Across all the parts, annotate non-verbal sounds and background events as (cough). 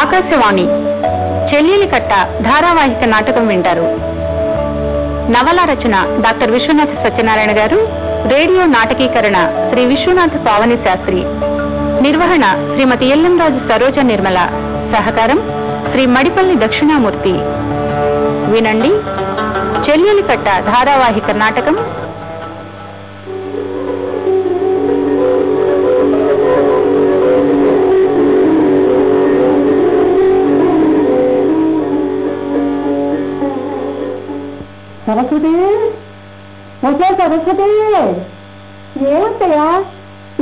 ఆకాశవాణి చెల్లెలి కట్ట ధారావాహిక నాటకం వింటారు. నవల రచన డాక్టర్ విశ్వనాథ సత్యనారాయణ గారు రేడియో నాటకీకరణ శ్రీ విశ్వనాథ పావని శాస్త్రి నిర్వహణ శ్రీమతి ఎల్లంరాజు సరోజ నిర్మల సహకారం శ్రీ మడిపల్లి దక్షిణామూర్తి. వినండి చెల్లెలి కట్ట ధారావాహిక నాటకం సరస్వతి. ఏమంతయా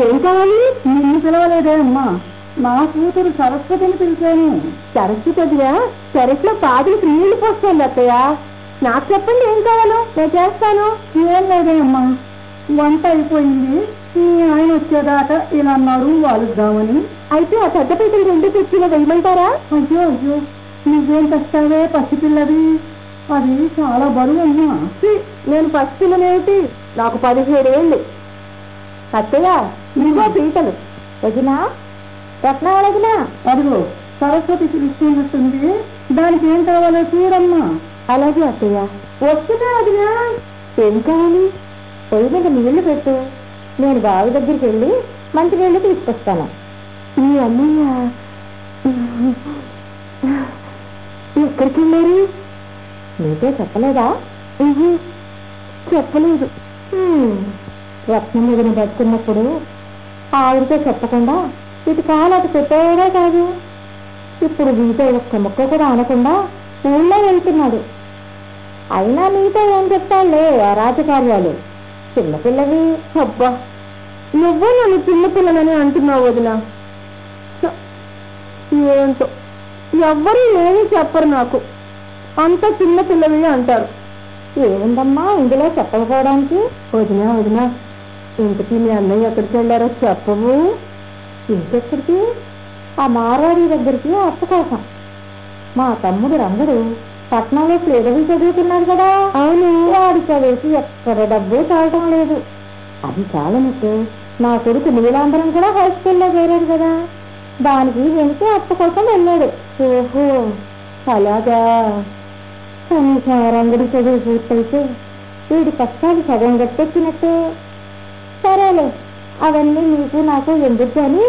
ఏం కావాలి? నిన్ను పిలవలేదే అమ్మా. మా కూతురు సరస్వతిని పిలిచాను. సరస్వతి వదిగా సరస్సులో పాదులు నీళ్ళు పోస్తాను అత్తయ్య. నాకు చెప్పండి ఏం కావాలో? నేను చేస్తాను. ఏం లేదే అమ్మా. వంట అయిపోయింది. ఈ ఆయన వచ్చేదాట ఇలా అన్నారు వాలుద్దామని. అయితే ఆ పెద్ద పెద్దలు రెండు తెచ్చిలో వేయమంటారా? అయ్యో అయ్యో. నువ్వేం తెస్తావే పసిపిల్లది అది చాలా బరువు అమ్మా నేను పసిపిల్లనేమిటి నాకు పదిహేడు ఏళ్ళు. అత్తయ్య ఇదిగో పీటలు. వదినా రత్నాలు వదినా అదిగో సరస్వతి పిలుస్తున్నట్టుంది దానికి ఏం కావాలో చూడమ్మా అలాగే అత్తయ్య. వస్తున్నా వదినా. ఏం కావాలి? పొయ్యి మీద నీళ్ళు పెట్టు. నేను బావి దగ్గరికి వెళ్ళి మంచి నీళ్ళు తీసుకొస్తాను. మీ అన్నయ్య. ఎక్కడికి వెళ్ళారు? నీతో చెప్పలేదా? చెప్పలేదు. రత్నం మీద బతుకున్నప్పుడు ఆవిడతో చెప్పకుండా ఇటు అటు పెట్టోడే కాదు. ఇప్పుడు నీతో ఒక్క ముక్క కూడా అనకుండా ఊళ్ళో వెళ్తున్నాడు. అయినా నీతో ఏం చెప్తాడులే ఆ రాజకార్యాలు? చిన్నపిల్లవి అబ్బా! నువ్వు నన్ను చిన్నపిల్లలని అంటున్నావు వదిన. ఏంటో? ఎవ్వరూ ఏమీ చెప్పరు నాకు. అంత చిన్నపిల్లవి అంటారు. ఏముందమ్మా ఇందులో చెప్పకపోవడానికి? వదినా వదినా ఇంటికి మీ అన్నయ్య ఎక్కడికి వెళ్ళారో చెప్పవు. ఇంకెక్కడికి? ఆ మారవాడి దగ్గరికి అత్త కోసం. మా తమ్ముడు రంగడు పట్నంలో శ్రీరవి చదువుతున్నాడు కదా. అవును. వాడి చదివేసి ఎక్కడ డబ్బు చాలటం లేదు. అది చాలనట్టు. నా కొడుకు నీలాంబరం కూడా హై స్కూల్లో చేరాడు కదా. దానికి వెనుక అత్త కోసం వెళ్ళాడు. ఓహో అలాగా. కనీసం రంగుడి చదువు పూర్తయితే వీడి కష్టాలు సగం గట్టెక్కినట్టే. సరేలే అవన్నీ నీకు నాకు ఎందుకు కానీ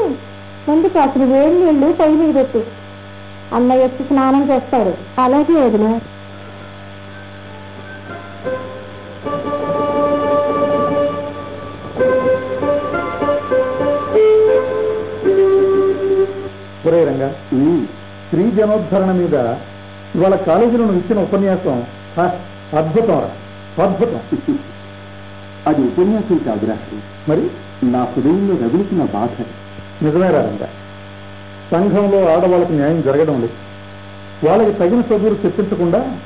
ముందు కాసిన వేడి నీళ్ళు పొయ్యి మీద పెట్టు. అన్నయ్య వచ్చి స్నానం చేస్తాడు. అలాగే వదిన. రంగా స్త్రీ జనోద్ధరణ మీద ఇవాళ కాలేజీలో నువ్వు ఇచ్చిన ఉపన్యాసం అద్భుతం రా. అద్భుతం. అది ఉపన్యాసం కాదురా మరి? నా హృదయంలో రగులుతున్న బాధ నిజమేరా రంగా. సంఘంలో ఆడవాళ్ళకి న్యాయం జరగడం లేదు. వాళ్ళకి తగిన చదువులు చెప్పించకుండా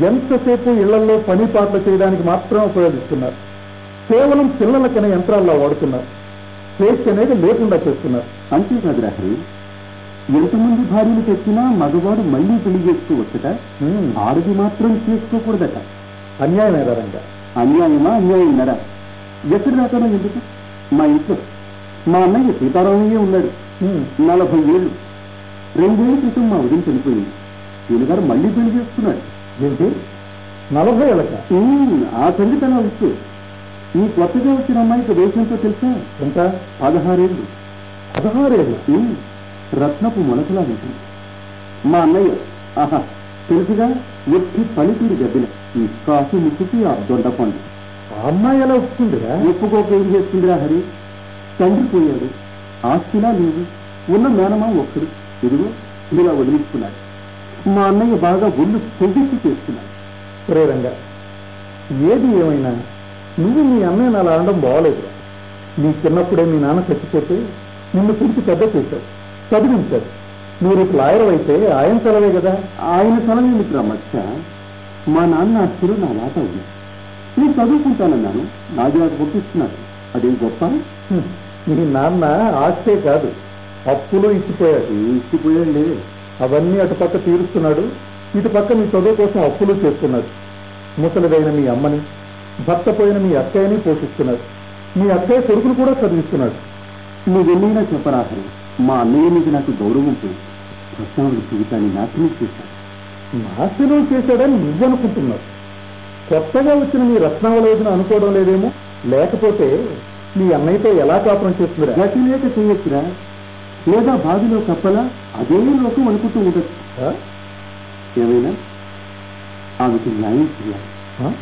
ఎంతసేపు ఇళ్ళలో పని పాటలు చేయడానికి మాత్రమే ఉపయోగిస్తున్నారు. కేవలం పిల్లలకనే యంత్రాల్లో వాడుతున్నారు. స్వేచ్ఛ అనేది లేకుండా చేస్తున్నారు. అంతేకాదురా హరి. ఎంతమంది భార్యలు తెచ్చినా మగవాడు మళ్ళీ పెళ్ళి చేసుకోవచ్చట హ్మ్. ఆడది మాత్రం చేసుకోకూడదట. అన్యాయమేరా రంగా అన్యాయమా అన్యాయమరా ఎక్కడ రాతానో ఎందుకు? మా ఇంట్లో. మా అన్నయ్య సీతారామయ్య ఉన్నాడు. నలభై ఏళ్ళు. రెండేళ్ళ క్రితం మా ఉదయం చనిపోయింది. ఈయనగారు మళ్ళీ పెళ్ళి చేసుకున్నాడు ఏంటి? నలభై ఏళ్ళక? ఆ సంగతి అలా వచ్చు ఈ కొత్తగా వచ్చిన అమ్మాయికి వయసంతో తెలుసా? ఎంత? పదహారేళ్ళు. పదహారేళ్ళ? రత్నపు మొలకలా ఉంటుంది మా అన్నయ్య ఆహా తెలుసుగా ఒట్టి పనితీరు గబ్బిల ఈ కాసు ముక్కుకి ఆ దొండ పండు అమ్మాయి ఎలా వస్తుందిరా ఒప్పుకోక ఏం చేస్తుందిరా హరి? తండ్రి పోయాడు. ఆస్తిలా లేవు ఉన్న మేనమా ఒక్కడు. ఇదిగో ఇలా వదిలించుకున్నాడు. మా అన్నయ్య బాగా ఒళ్ళు పొగిచ్చి చేస్తున్నాడు. ఒరే రంగా ఏది ఏమైనా నువ్వు మీ అన్నయ్యని అలా అనడం బాగోలేదురా. నీ చిన్నప్పుడే మీ నాన్న చచ్చిపోతే నిన్ను పిలిచి పెద్ద చేశాడు చదివించాడు నువ్వు రేపు లాయర్ అయితే ఆయన సెలవే కదా? ఆయన స్థలం ఏమిట్రా మధ్య మా నాన్న ఆస్తులు నా మాట ఉంది నేను చదువుకుంటానన్నాను. నాది నాకు పంపిస్తున్నాడు అదేం గొప్ప. మీ నాన్న ఆస్తే కాదు. అప్పులు ఇచ్చిపోయాడు. ఇచ్చిపోయాడులే? అవన్నీ అటుపక్క తీరుస్తున్నాడు. ఇటుపక్క మీ చదువు కోసం అప్పులు చేస్తున్నాడు ముసలిదైన మీ అమ్మని భర్త పోయిన మీ అక్కయ్యని పోషిస్తున్నాడు మీ అక్కయ్య కొడుకును కూడా చదివిస్తున్నాడు. నువ్వెన్నైనా చెప్పరాహరి మా అన్నయ్య మీద నాకు గౌరవం పోయింది రత్నావళి జీవితాన్ని నాశనం చేశాడు. నాశనం చేశాడని నువ్వనుకుంటున్నావు. కొత్తగా వచ్చిన మీ రత్నావలోచన అనుకోవడం లేదేమో? లేకపోతే మీ అన్నయ్యతో ఎలా కాపురం చేస్తుందిరా? గతి లేక చేయొచ్చురా. లేదా బావిలో కప్పలా అదే లోకం అనుకుంటూ ఉండొచ్చు? ఏమైనా? ఆమెకు న్యాయం చేయాలి? ఆ?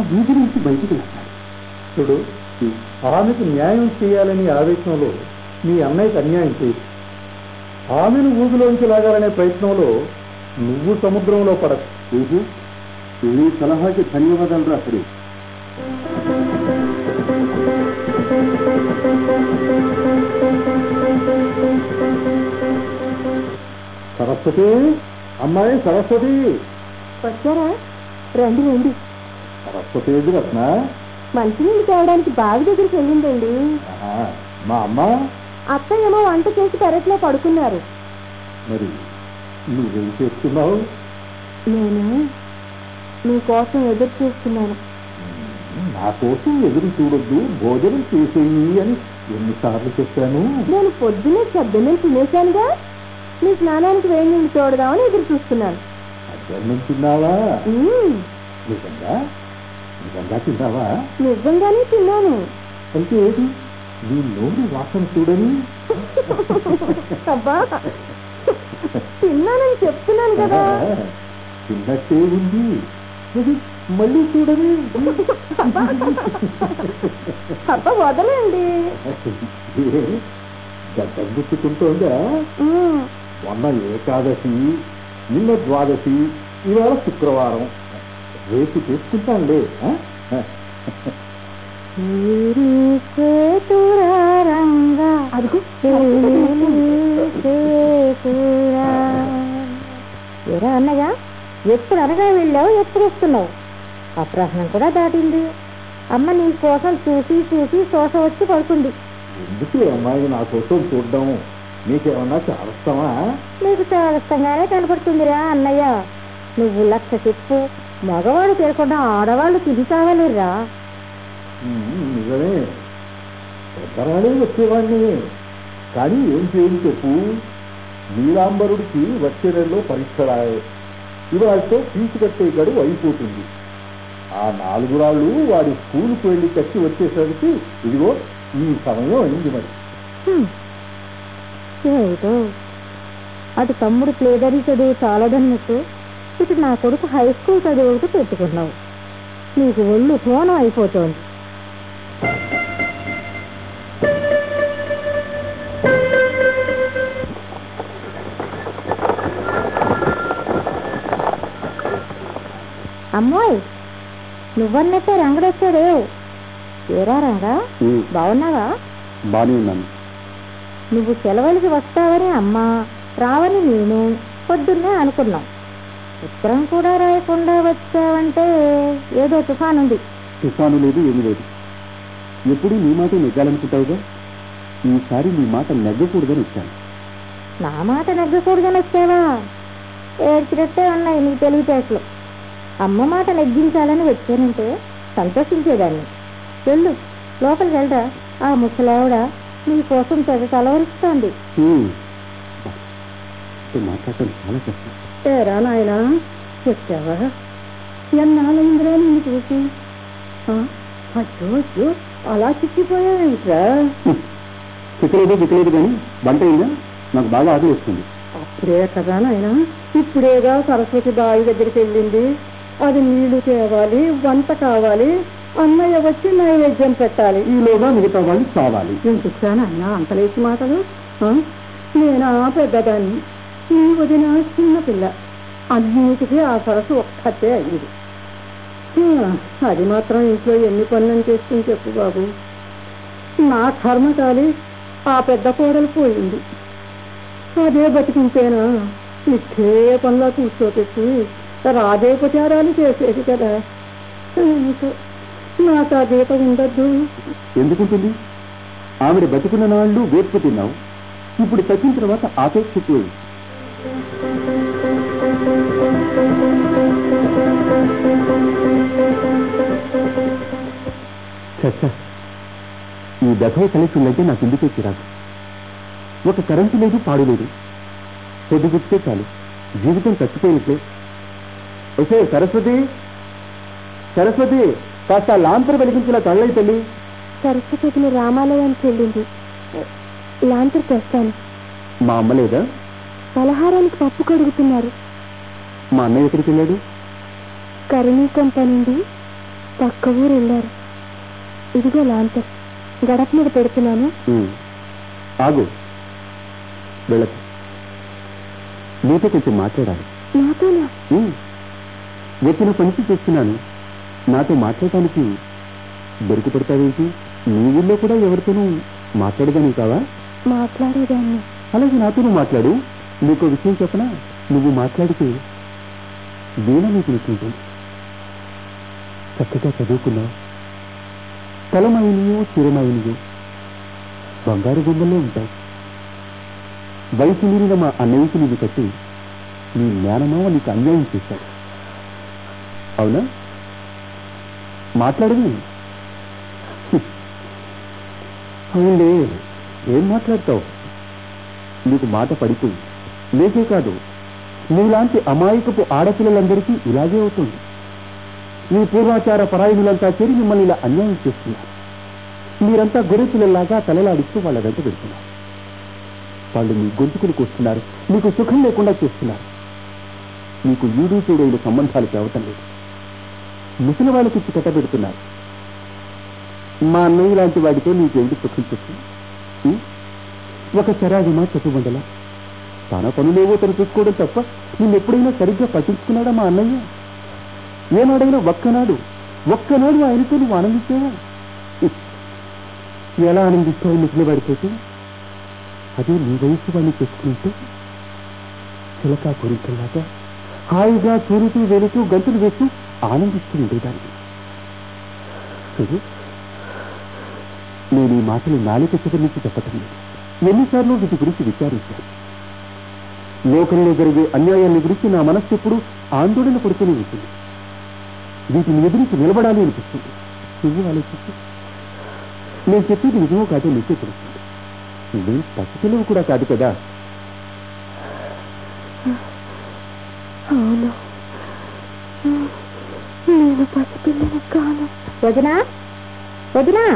వీధి నుంచి బయటికి వెళ్ళాలి చూడు ఆమెకు న్యాయం చేయాలని ఆవేశంలో మీ అన్నయ్యకి అన్యాయం చేయి ఆమెను ఊబిలోంచి లాగాలనే ప్రయత్నంలో నువ్వు సముద్రంలో పడకు. ఏది నీ సలహాకి ధన్యవాదాలు రా హరి. సరస్వతి అమ్మాయి సరస్వతి. వచ్చారా? రండి రండి. సరస్వతి ఏది రత్న? మంచినీళ్ళు తేవడానికి బావి దగ్గరికి వెళ్ళిందండి. మా అమ్మ? అత్త ఏమో వంట చేసి పెరట్లో పడుకున్నారు. మరి నువ్వేం చేస్తున్నావు? నేను? మీకోసం ఎదురు చూస్తున్నాను. నా కోసం ఎదురు చూడొద్దు. భోజనం చేసేయి అని ఎన్నిసార్లు చెప్పాను. నేను పొద్దున్నే శబ్దమే తినేశానుగా. మీ స్నానానికి వేడి నీళ్ళు చూడదామని ఎదురు చూస్తున్నాను. అద్దెన్నం తిన్నావా? నిజంగా? నిజంగా తిన్నావా? నిజంగానే తిన్నాను. అంటే ఏది? నీ నోరు వాసన చూడని? అబ్బా తిన్నానని చెప్తున్నాను కదా. తిన్నట్టే ఉంది. మళ్ళీ చూడని? అబ్బా వదలండి. మ్మ్, మొన్న ఏకాదశి నిన్న ద్వాదశి ఇవాళ శుక్రవారం. రేపు చేసుకుంటానులే ఎరా అన్నగా ఎప్పుడు అనగా వెళ్ళావు ఎప్పుడు వస్తున్నావు? అప్రహ్నం కూడా దాటింది. అమ్మ నీ కోసం చూసి చూసి శోష వచ్చి పడుకుంది. ఎందుకు అమ్మాయి నా కోసం చూడడం నీకేమన్నా చాలస్తామా నీకు చాలస్తంగానే కనపడుతుందిరా అన్నయ్య. నువ్వు లక్ష చెప్పు మగవాడు తిరగకుండా ఆడవాళ్ళు తిరిగి కావాలిరా నిజమే. పెద్దరాడే వచ్చేవాడిని. కానీ ఏం చేయని చెప్పు? నీలాంబరుడికి వచ్చే నెలలో పరీక్షలాయే. ఇవాళతో ఫీజు కట్టే గడువు అయిపోతుంది. ఆ నాలుగు రాళ్ళు వాడి స్కూల్కి వెళ్ళి కట్టి వచ్చేసరికి ఇదిగో ఈ సమయం అయింది మరి. ఏమిటో? అటు తమ్ముడు ప్లేదరీ చదువు చాలదన్నట్టు ఇటు నా కొడుకు హై స్కూల్ చదువుకు పెట్టుకున్నావు. నీకు ఒళ్ళు హోనం అయిపోతోంది. అమ్మోయ్ నువ్వన్నట్టే రంగడొచ్చాడే. ఏరా రంగా బాగున్నావా బానే ఉన్నాను. నువ్వు సెలవులకి వస్తావని అమ్మ రావని నేను పొద్దున్నే అనుకున్నాం. ఉత్తరం కూడా రాయకుండా వచ్చావంటే ఏదో తుఫాన్ ఉంది తుఫాను లేదు ఏమీ లేదు. ఎప్పుడు నీ మాట నెగ్గాలనుకుంటావుగా? ఈసారి నీ మాట నెగ్గకూడదని వచ్చాను. నా మాట నెగ్గకూడదని వచ్చావా? ఏడ్చినట్టే ఉన్నాయి నీ తెలివితేటలు అమ్మ మాట నెగ్గించాలని వచ్చానంటే సంతోషించేదాన్ని. వెళ్ళు లోపలికి వెళ్ళరా ఆ ముసలావిడ నీ కోసం తెగ కలవరిస్తోంది. మాట్లాడటం చాలా కష్టం. ఏరా నాయనా వచ్చావా ఎన్నాళ్ళైందిరా నిన్ను చూసి? అయ్యో అయ్యో అలా చిక్కిపోయావేంట్రా? హ్మ్. (laughs) చిక్కలేదు చిక్కలేదు కానీ వంట అయిందా? నాకు బాగా ఆకలి వస్తుంది. అప్పుడే కదా నాయనా. ఇప్పుడేగా సరస్వతి బావి దగ్గరికి వెళ్ళింది. అది నీళ్ళు తేవాలి వంట కావాలి అన్నయ్య వచ్చి నైవేద్యం పెట్టాలి. ఈలోగా మిగతా వాళ్ళు చావాలి. ఎందుకు నాయన? అంత లేచి మాటలు? నేనా పెద్దదాన్ని? నీ వదిన చిన్న పిల్ల. అన్నిటికీ ఆ సరస్సు ఒక్కతే అయింది. ఆ, అది మాత్రం ఇంట్లో ఎన్ని పనులను చేసుకుని చెప్పు బాబు. నా కర్మ కాలి ఆ పెద్ద కోడలు పోయింది. అదే బతికింతేనా ఇట్టే కూర్చో కూర్చోపెట్టి రాజోపచారాలు చేసేది కదా. నాకు ఆ దీపం ఉండద్దు. ఎందుకుంటుంది ఆవిడ బతికున్న నాళ్ళు వేర్పు తిన్నావు. ఇప్పుడు తగ్గిన తర్వాత ఆపేక్ష ఈ దఫే కనెక్షన్ అయితే నాకు ఎందుకే చిరాకు. ఒక కరెంటు లేదు పాడు లేదు. పొద్దుగుచ్చితే చాలు. జీవితం చచ్చిపోయినట్లే ఓకే సరస్వతి సరస్వతి కాస్త లాంతరు వెలిగించిన తల్లి. సరస్వతిని రామాలయానికి వెళ్ళింది. లాంతర్ తెస్తాను. మా అమ్మ లేదా? పలహారానికి పప్పు కడుగుతున్నారు. మా అన్నయ్య ఎక్కడికి వెళ్ళాడు? కరణీ కొంప నుండి పక్క ఊరు వెళ్ళారు. ఇదిగో లాంతర్ గడప మీద పెడుతున్నాను. ఆగు. వెళ్ళకు. నీతో కొంచెం మాట్లాడాలి. నాతోనా. వచ్చిన పనికి చేస్తున్నాను. నాతో మాట్లాడటానికి దొరికి పడతావేంటి నీ ఊళ్ళో కూడా ఎవరితోనూ మాట్లాడదాని కావా? మాట్లాడేదాన్ని. అలాగే నాతోనూ మాట్లాడు. నీకు విషయం చెప్పనా? నువ్వు మాట్లాడితే వీణ నీకు వింటుంటుంది చక్కగా చదువుకున్నావు. స్థలమైనయో చిరమైనయో బంగారు బొమ్మలే ఉంటాయి. వయసు మీరిన మా అన్నయ్యకి నీవు కట్టి నీ జ్ఞానమావ నీకు అన్యాయం చేశాడు. అవునా? మాట్లాడమే అవునులే ఏం మాట్లాడతావు? నీకు మాట పడిపోయి లేకే కాదు నీలాంటి అమాయకపు ఆడపిల్లలందరికీ ఇలాగే అవుతుంది. నీ పూర్వాచార పరాయణులంతా చేరి మిమ్మల్ని ఇలా అన్యాయం చేస్తున్నారు. మీరంతా గొర్రె తలలాడిస్తూ వాళ్ళ వెంట పెడుతున్నారు వాళ్ళు మీ గొంతుకులు కూస్తున్నారు మీకు సుఖం లేకుండా చేస్తున్నారు. మీకు ఈడు చూడైన సంబంధాలు తేవటం లేదు. ముసలి వాళ్ళకి ఇచ్చి కట్టబెడుతున్నారు మా అన్నయ్య లాంటి వాడితో నీకేంటి సుఖం చెప్తుంది ఒక చరాగిమా చెప్పుబండల తన పనులేవో తను చూసుకోవడం తప్ప నిన్నెప్పుడైనా సరిగ్గా పట్టించుకున్నాడా మా అన్నయ్య? ఏనాడైనా ఒక్కనాడు ఒక్కనాడు ఆయనతో నువ్వు ఆనందించావా? ఎలా ఆనందిస్తావు మిగిలిన వాడితోటి అదే నీ వయసు వాడిని చేసుకుంటూ చిలకా కోరికల్లాగా హాయిగా చూరుతూ వెళుతూ గంతులు వేస్తూ ఆనందిస్తూ ఉండేదాన్ని. చూడు నేను ఈ మాటలు నాలుక చివరి నుంచి చెప్పటం లేదు. ఎన్నిసార్లు వీటి గురించి విచారించాను. లోకంలో జరిగే అన్యాయాన్ని గురించి నా మనస్సు ఎప్పుడు ఆందోళన పడుతూనే ఉంటుంది. వీటిని ఎదురించి నిలబడాలి అనిపిస్తుంది. నువ్వు ఆలోచిస్తూ. నేను చెప్పేది నిజమో కాదో నీకే తెలుస్తుంది. నువ్వేం పసిపిల్లవు కూడా కాదు కదా. అవును. నేను పసిపిల్లని కాను. వదినా? వదినా?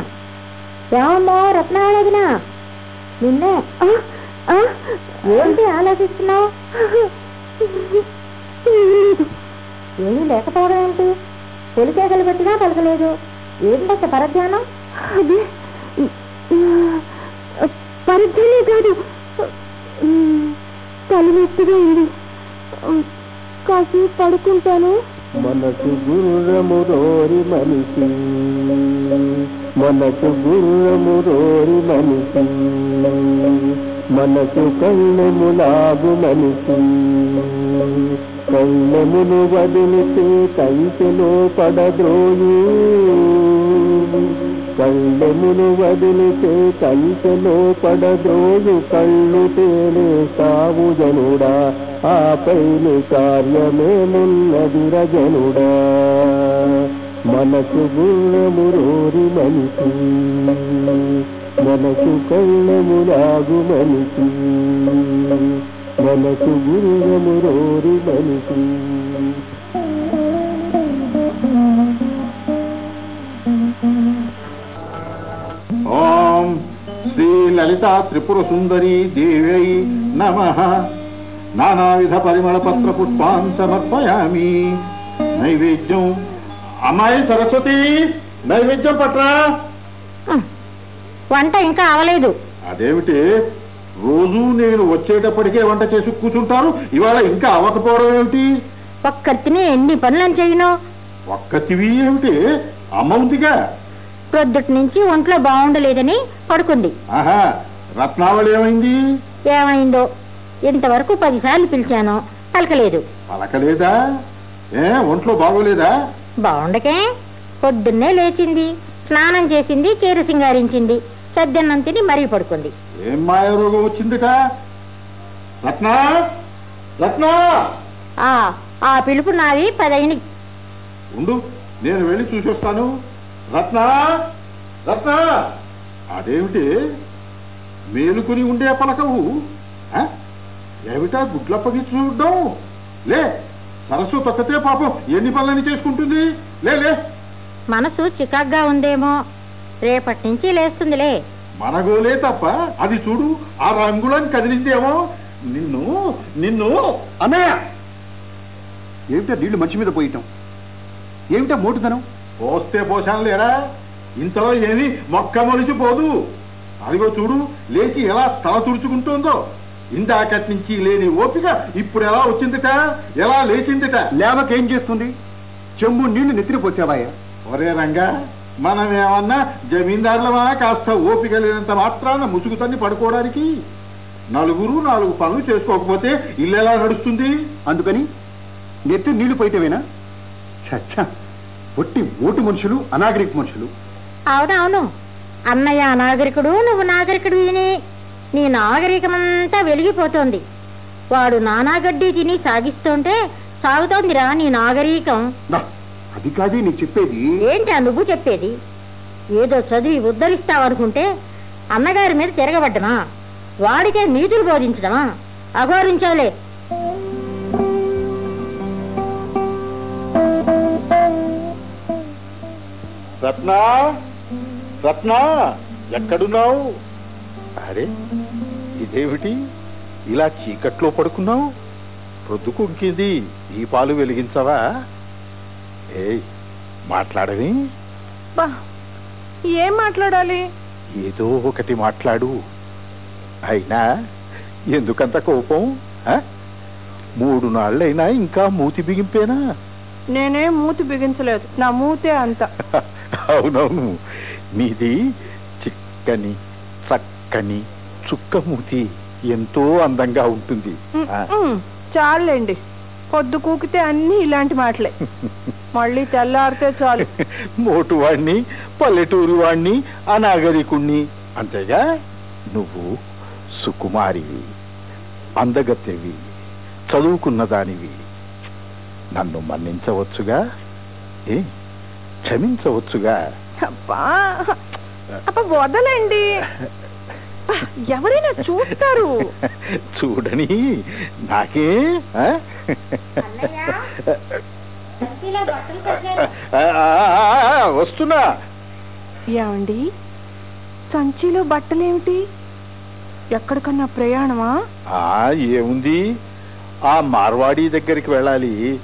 ఏమమ్మో రత్నా వదినా? నిన్నే? ఏంటి ఆలోచిస్తున్నావు? ఏమీ లేకపోవడం ఏంటి? పొలికేకలు పెట్టినా పలకలేదు ఏంటంత పరధ్యానం? అది. పరధ్యానే కాదు. తలనొప్పిగా ఉంది. కాసి పడుకుంటాను. మనసు గుర్రము రోరి మనిషి. మనసు గుర్రము రోరి మనిషి. మనసు కళ్ళెములాగు మనిషి. కళ్ళెమును వదిలితే కంచెలో పడద్రోయి. కళ్ళెమును వదిలితే కంచెలో పడద్రోయు. కళ్ళు తేలే సావు జనుడా ఆ ఆపైన కార్యమేమున్నది రజనుడా. మనసు గుణమురోరి మనిషి. మనసు కళ్ళములాగు మనిషి. మనసు గుణమురోరి మనిషి. ఓం శ్రీ లలితా త్రిపుర సుందరి దేవ్యై నమ. నానావిధ పరిమళ పత్ర పుష్పాన్ సమర్పయామి. నైవేద్యం. అమ్మాయి సరస్వతి. నైవేద్యం పట్రా. వంట ఇంకా అవలేదు. అదేమిటి? రోజు నేను వచ్చేటప్పటికే వంట చేసి కూర్చుంటారు. ఇవాళ ఇంకా అవ్వకపోవడం ఏమిటి? ఒక్కతిని ఎన్ని పనులను చేయను? ఒక్కటివి ఏమిటి? అమ్మ ఉందిగా. ప్రొద్దుటి నుంచి ఒంట్లో బాగుండలేదని పడుకుంది. ఆహా రత్నావళి ఏమైంది? ఏమైందో? ఇంతవరకు పదిసార్లు పిలిచాను. పలకలేదు. పలకలేదా? ఏ ఒంట్లో బాగోలేదా? బాగుండకే. పొద్దున్నే లేచింది. స్నానం చేసింది చీర సింగారించింది. సద్దన్నం తిని మరీ పడుకుంది. ఏం మాయ రోగం వచ్చిందిట? రత్న? రత్న? ఆ ఆ పిలుపు నాది పదైన. ఉండు నేను వెళ్ళి చూసొస్తాను. రత్న? రత్న? అదేమిటి? మేలుకుని ఉండే పలకవు? ఏమిటా గుడ్లప్పగి చూడడం? లే సరస్సు తొక్కతే పాపం ఎన్ని పనులని చేసుకుంటుంది? లే లే. మనసు చికాగ్గా ఉందేమో. రేపటి నుంచి లేస్తుందిలే. మనగోలే తప్ప అది చూడు ఆ రంగులను కదిలిందేమో. నిన్ను నిన్ను అన్నయ్య! ఏమిటా నీళ్ళు మంచి మీద పోయటం? ఏమిటా మోటుదనం? పోస్తే పోషాను లేరా? ఇంతలో ఏమి మొక్క మొలిచిపోదు అదిగో చూడు లేచి ఎలా తల తుడుచుకుంటుందో. ఇందాకటి నుంచి లేని ఓపిక ఇప్పుడు ఎలా వచ్చిందిట? ఎలా లేచిందిట? లేవకేం చేస్తుంది? చెంబు నీళ్ళు నెత్తిన పోసావాయా? ఒరే రంగా మనమేమన్నా జమీందారులమా కాస్త ఓపిక లేనంత మాత్రాన ముసుగుతన్ని పడుకోవడానికి? నలుగురు నాలుగు పనులు చేసుకోకపోతే ఇల్లు ఎలా నడుస్తుంది? అందుకని నెత్తి నీళ్ళు పోయితేవేనా చచ్చా ఒట్టి ఓటు మనుషులు అనాగరిక మనుషులు. అవునవును. అన్నయ్య అనాగరికుడు నువ్వు నాగరికుడు విని నీ నాగరికమంతా వెలిగిపోతోంది. వాడు నానాగడ్డి తిని సాగిస్తుంటే సాగుతోందిరా నీ నాగరికం. అది కాదే నీ చెప్పేది. ఏంటా నువ్వు చెప్పేది? ఏదో చదివి ఉద్ధరిస్తావనుకుంటే అన్నగారి మీద తిరగబడ్డమా? వాడికే నీతులు బోధించడమా? అఘోరించాలే రత్న రత్న ఎక్కడున్నావు? అరే ఇదేమిటి? ఇలా చీకట్లో పడుకున్నావు? ప్రొద్దుకుంకింది దీపాలు వెలిగించవా? ఏయ్ మాట్లాడవి బా ఏం మాట్లాడాలి? ఏదో ఒకటి మాట్లాడు. అయినా ఎందుకంత కోపం? మూడు నాళ్ళైనా ఇంకా మూతి బిగింపేనా? నేనేం మూతి బిగించలేదు. నా మూతే అంత. (laughs) అవునవును. నీది చిక్కని చక్కని చుక్క మూతి ఎంతో అందంగా ఉంటుంది. చాలండి పొద్దు కూకితే అన్ని ఇలాంటి మాటలే. మళ్ళీ తెల్లారితే చాలు. మోటు వాణ్ణి పల్లెటూరు వాణ్ణి అనాగరికుణ్ణి. అంతేగా? నువ్వు సుకుమారివి అందగత్తెవి చదువుకున్న దానివి నన్ను మన్నించవచ్చుగా? ఏ? క్షమించవచ్చుగా? అబ్బా! అబ్బా వదలండి. ఎవరైనా చూస్తారు. చూడని నాకే వస్తున్నా. ఏమండి? సంచిలో బట్టలేమిటి? ఎక్కడికన్నా ప్రయాణమా? ఆ ఏముంది? ఆ మార్వాడి దగ్గరికి వెళ్ళాలి.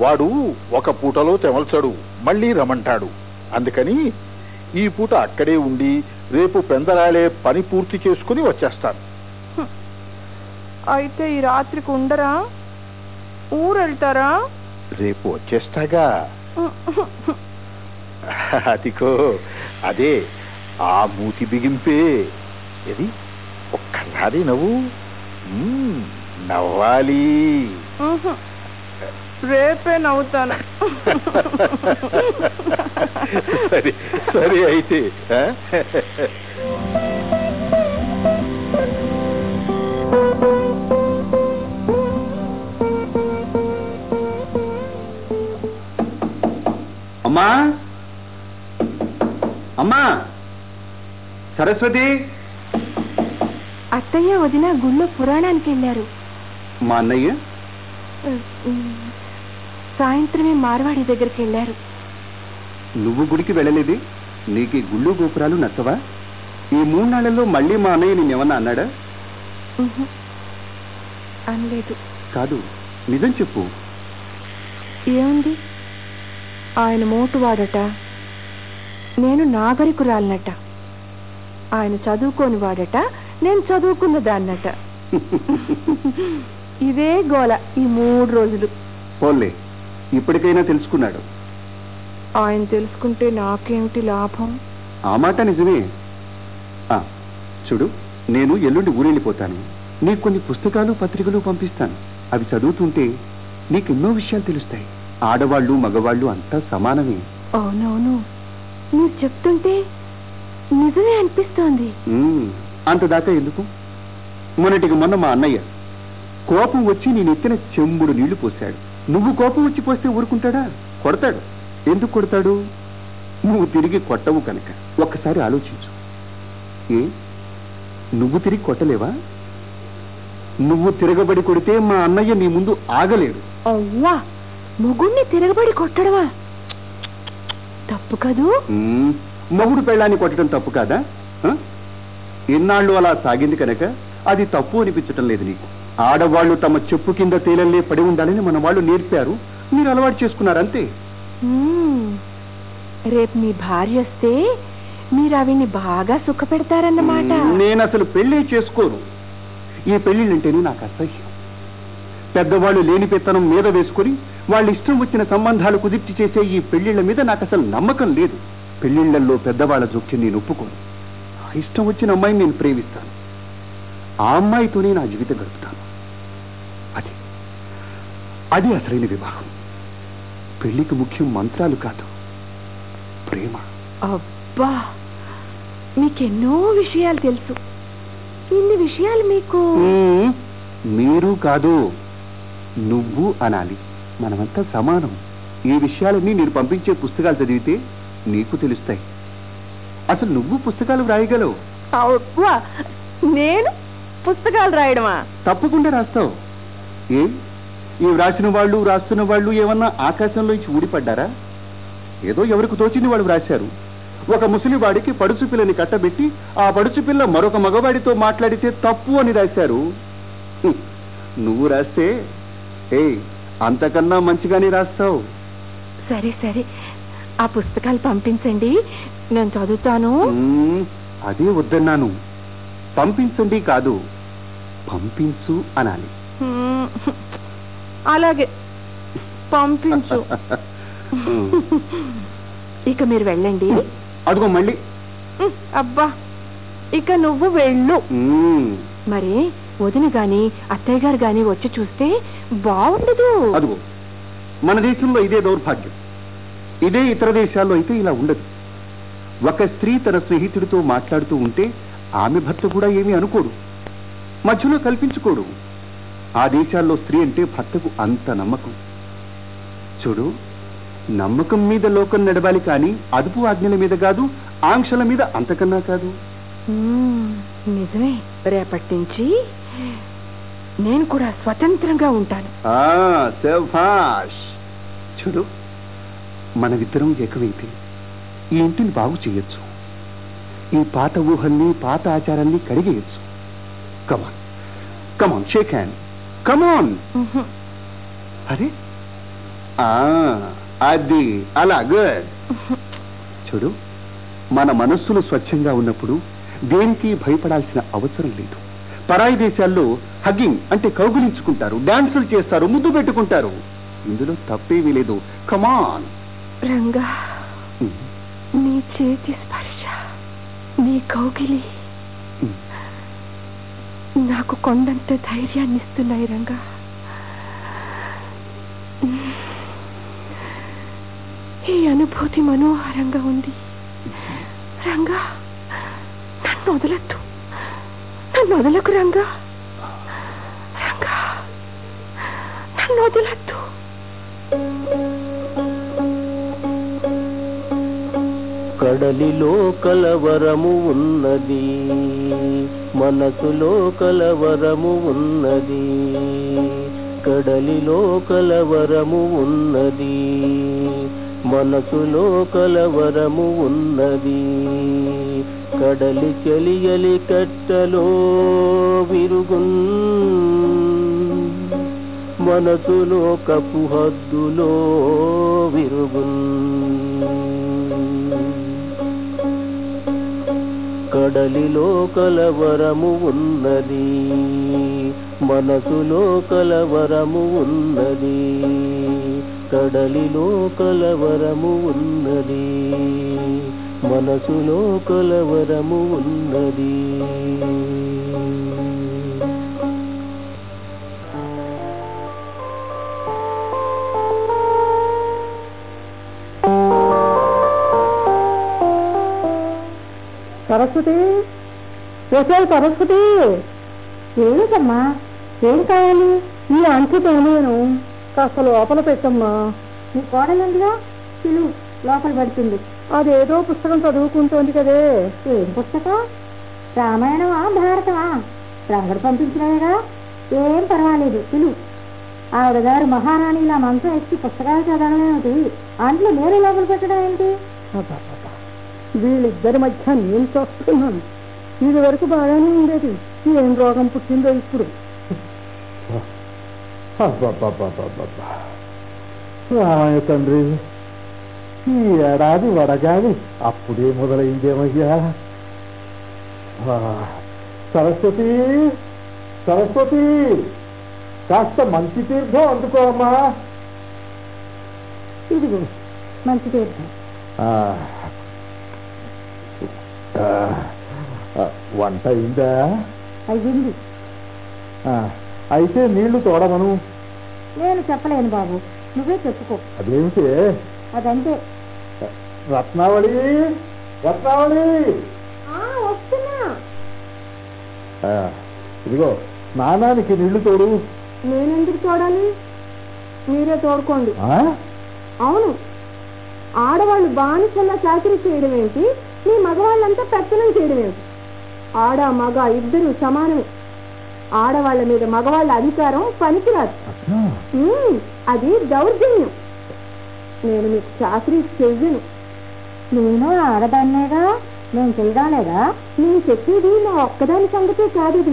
వాడు ఒక పూటలో తెమల్చడు మళ్ళీ రమ్మంటాడు. అందుకని ఈ పూట అక్కడే ఉండి రేపు పెందరాలే పని పూర్తి చేసుకుని వచ్చేస్తాను. అయితే ఈ రాత్రికి ఉండరా? ఊరు వెళ్తారా రేపు వచ్చేస్తాగా. అదిగో అదే ఆ మూతి బిగింపే. ఇది ఒక్కసారి నవ్వు? నవ్వాలి. రేపే నవ్వుతాను. సరే సరే అయితే? అమ్మా? అమ్మా? సరస్వతి? అత్తయ్య వదిన గుళ్ళో పురాణానికి వెళ్ళారు. మా అన్నయ్య? సాయంత్రమే మార్వాడి దగ్గరికి వెళ్ళారు. నువ్వు గుడికి వెళ్ళలేదే? నీకు గుళ్ళు గోపురాలు నచ్చవా? ఈ మూడు నాళ్ళలో మళ్ళీ మా అన్నయ్య నిన్నేమన్నా అన్నాడా. అనలేదు. కాదు నిజం చెప్పు. ఏముంది? ఆయన మోటువాడట. నేను నాగరికురాలనట. ఆయన చదువుకోని వాడట. నేను చదువుకున్న దాన్నట. (laughs) ఇదే గోల ఈ మూడు రోజులు. పోన్లే. ఇప్పటికైనా తెలుసుకున్నాడు. ఆయన తెలుసుకుంటే నాకేమిటి లాభం? ఆ మాట నిజమే. ఆ, చూడు నేను ఎల్లుండి ఊరెళ్ళిపోతాను. నీకు కొన్ని పుస్తకాలు పత్రికలు పంపిస్తాను. అవి చదువుతుంటే నీకు ఎన్నో విషయాలు తెలుస్తాయి. ఆడవాళ్ళు మగవాళ్ళు అంతా సమానమే. అవునవును. మీరు చెప్తుంటే నిజమే అనిపిస్తోంది. ఉమ్, అంతదాకా ఎందుకు? మొన్నటికి మొన్న మా అన్నయ్య కోపం వచ్చి నీ నెత్తిన చెంబుడు నీళ్ళు పోశాడు. నువ్వు కోపం వచ్చి పోస్తే ఊరుకుంటాడా? కొడతాడు. ఎందుకు కొడతాడు? నువ్వు తిరిగి కొట్టవు కనుక. ఒక్కసారి ఆలోచించు. ఏ? నువ్వు తిరిగి కొట్టలేవా? నువ్వు తిరగబడి కొడితే మా అన్నయ్య నీ ముందు ఆగలేడు. అవ్వా! మొగుణ్ణి తిరగబడి కొట్టడమా? తప్పు కదూ? మొగుడు పెళ్ళాన్ని కొట్టడం తప్పు కాదా? ఆ? ఎన్నాళ్ళు అలా సాగింది కనుక? అది తప్పు అనిపించటం లేదు నీకు. ఆడవాళ్ళు తమ చెప్పు కింద తేలల్లే పడి ఉండాలని మన వాళ్ళు నేర్పారు. మీరు అలవాటు చేసుకున్నారు అంతే. మ్మ్. రేపు మీ భార్య వస్తే మీరు ఆవిడ్ని బాగా సుఖపెడతారన్నమాట. నేను అసలు పెళ్ళే చేసుకోను. ఈ పెళ్ళిళ్ళంటేనే నాకు అసహ్యం. పెద్దవాళ్ళు లేని పెత్తనం మీద వేసుకొని వాళ్ళ ఇష్టం వచ్చిన సంబంధాలు కుదిర్చి చేసే ఈ పెళ్ళిళ్ళ మీద నాకు అసలు నమ్మకం లేదు. పెళ్ళిళ్ళలో పెద్దవాళ్ళ జోక్యం నేను ఒప్పుకోను. నా ఇష్టం వచ్చిన అమ్మాయిని నేను ప్రేమిస్తాను. ఆ అమ్మాయితోనే నా జీవితం గడుపుతాను. అది అసలైన వివాహం. పెళ్ళికి ముఖ్యం మంత్రాలు కాదు ప్రేమ. అబ్బా! మీకెన్నో విషయాలు తెలుసు. ఇన్ని విషయాలు మీకు. మీరు కాదు నువ్వు అనాలి. మనమంతా సమానం. ఈ విషయాలన్నీ నేను పంపించే పుస్తకాలు చదివితే నీకు తెలుస్తాయి. అసలు నువ్వు పుస్తకాలు వ్రాయగలవు? నేను పుస్తకాలు రాయడమా? తప్పకుండా రాస్తావు. ఏం ఈ వ్రాసిన వాళ్ళు రాస్తున్న వాళ్ళు ఏమన్నా ఆకాశంలోంచి ఊడిపడ్డారా? ఏదో ఎవరికి తోచింది వాళ్ళు వ్రాశారు. ఒక ముసలి వాడికి పడుచు పిల్లని కట్టబెట్టి ఆ పడుచు పిల్ల మరొక మగవాడితో మాట్లాడితే తప్పు అని రాశారు. నువ్వు రాస్తే ఏ అంతకన్నా మంచిగానే రాస్తావు. సరే సరే. ఆ పుస్తకాలు పంపించండి. నేను చదువుతాను. అదే వద్దన్నాను. పంపించండి కాదు పంపించు అనాలి. అలాగే. పంపించు. (laughs) ఇక మీరు వెళ్ళండి. అదిగో మళ్ళీ. అబ్బా. ఇక నువ్వు వెళ్ళు. మరి వదిన గాని అత్తయ్య గారు గాని వచ్చి చూస్తే బాగుండదు అదిగో మన దేశంలో ఇదే దౌర్భాగ్యం. ఇదే ఇతర దేశాల్లో అయితే ఇలా ఉండదు. ఒక స్త్రీ తన స్నేహితుడితో మాట్లాడుతూ ఉంటే ఆమె భర్త కూడా ఏమీ అనుకోడు. మధ్యలో కల్పించుకోడు. ఆ దేశాల్లో స్త్రీ అంటే భర్తకు అంత నమ్మకం. చూడు నమ్మకం మీద లోకం నడవాలి కానీ అదుపు ఆజ్ఞల మీద కాదు ఆంక్షల మీద అంతకన్నా కాదు. నిజమే. రేపటి నుంచి నేను కూడా స్వతంత్రంగా ఉంటాను. చూడు మనమిద్దరం ఏకమైతే ఈ ఇంటిని బాగు చేయొచ్చు. ఈ పాత ఊహల్ని పాత ఆచారాల్ని కడిగేయచ్చు. Come on come on shake hand come on మ్హూ. అరే ఆ అది. అలా గుడ్ చూడు మన మనస్సులు స్వచ్ఛంగా ఉన్నప్పుడు దేనికి భయపడాల్సిన అవసరం లేదు. పరాయి దేశాల్లో హగ్గింగ్ అంటే కౌగులించుకుంటారు డాన్సులు చేస్తారు ముద్దు పెట్టుకుంటారు. ఇందులో తప్పేమీ లేదు. కమాన్ రంగా నీ చేతి స్పర్శ నీ కౌగిలి నాకు కొండంత ధైర్యాన్ని ఇస్తున్నాయి రంగా. ఈ అనుభూతి మనోహరంగా ఉంది. రంగా నన్ను వదలద్దు. నన్ను వదలకు రంగా. రంగా నన్ను వదలద్దు. కడలిలో కలవరము ఉన్నది. మనసులో కలవరము ఉన్నది. కడలిలో కలవరము ఉన్నది. మనసులో కలవరము ఉన్నది. కడలి చెలియలి కట్టలో విరుగున్ మనసులో కపు హద్దులో విరుగున్ కడలిలో కలవరము ఉన్నది. మనసులో కలవరము ఉన్నది. కడలిలో కలవరము ఉన్నది. మనసులో కలవరము ఉన్నది. సరస్వతి? వచ్చాయి సరస్వతి? ఏమిటమ్మా? ఏం కావాలి? ఈ అంచు నేను కాస్త లోపల పెట్టమ్మా. నీ కోడలుందిగా పిలు లోపల పడుతుంది. అదేదో పుస్తకం చదువుకుంటోంది కదే. ఏం పుస్తకం? రామాయణమా భారతమా? రంగడు పంపించినవేగా? ఏం పర్వాలేదు పిలు. ఆవిడ గారు మహారాణి ఇలా మంచం ఎక్కి పుస్తకాలు చదవడం ఏమిటి? అంట్లో నేను లోపల పెట్టడం ఏంటి? వీళ్ళిద్దరి మధ్య నేను చూస్తున్నాను. ఇది వరకు బాగానే ఉండేది. ఏం రోగం పుట్టిందో ఇప్పుడు. రామయ్య తండ్రి ఈ ఏడాది వడగాలి. అప్పుడే మొదలైందేమయ్యా ఆ, సరస్వతి సరస్వతి కాస్త మంచి తీర్థం అందుకోమ్మా. ఇదిగో. మంచి తీర్థం. వంట అయిందా అయ్యింది ఆ, అయితే నీళ్ళు తోడమను నేను చెప్పలేను బాబు నువ్వే చెప్పుకో అదేమిటే అదంతే రత్నావళి రత్నావళి వస్తున్నా ఇదిగో స్నానానికి నీళ్ళు తోడు నేనెందుకు చూడాలి మీరే తోడుకోండి ఆ? అవును ఆడవాళ్ళు బానిసల్లా చాకరీ చేయడం ఏంటి మీ మగవాళ్ళంతా పెత్తనం చేయడం ఏంటి ఆడ మగ ఇద్దరు సమానమే. ఆడవాళ్ళ మీద మగవాళ్ళ అధికారం పనికిరాదు. అది దౌర్జన్యం. నేను మీకు చాకరీ చెయ్యను. నేను? ఆడదాన్నేగా? నేను చేయడం లేదా నేను చెప్పేది నా ఒక్కదాని సంగతే కాదు.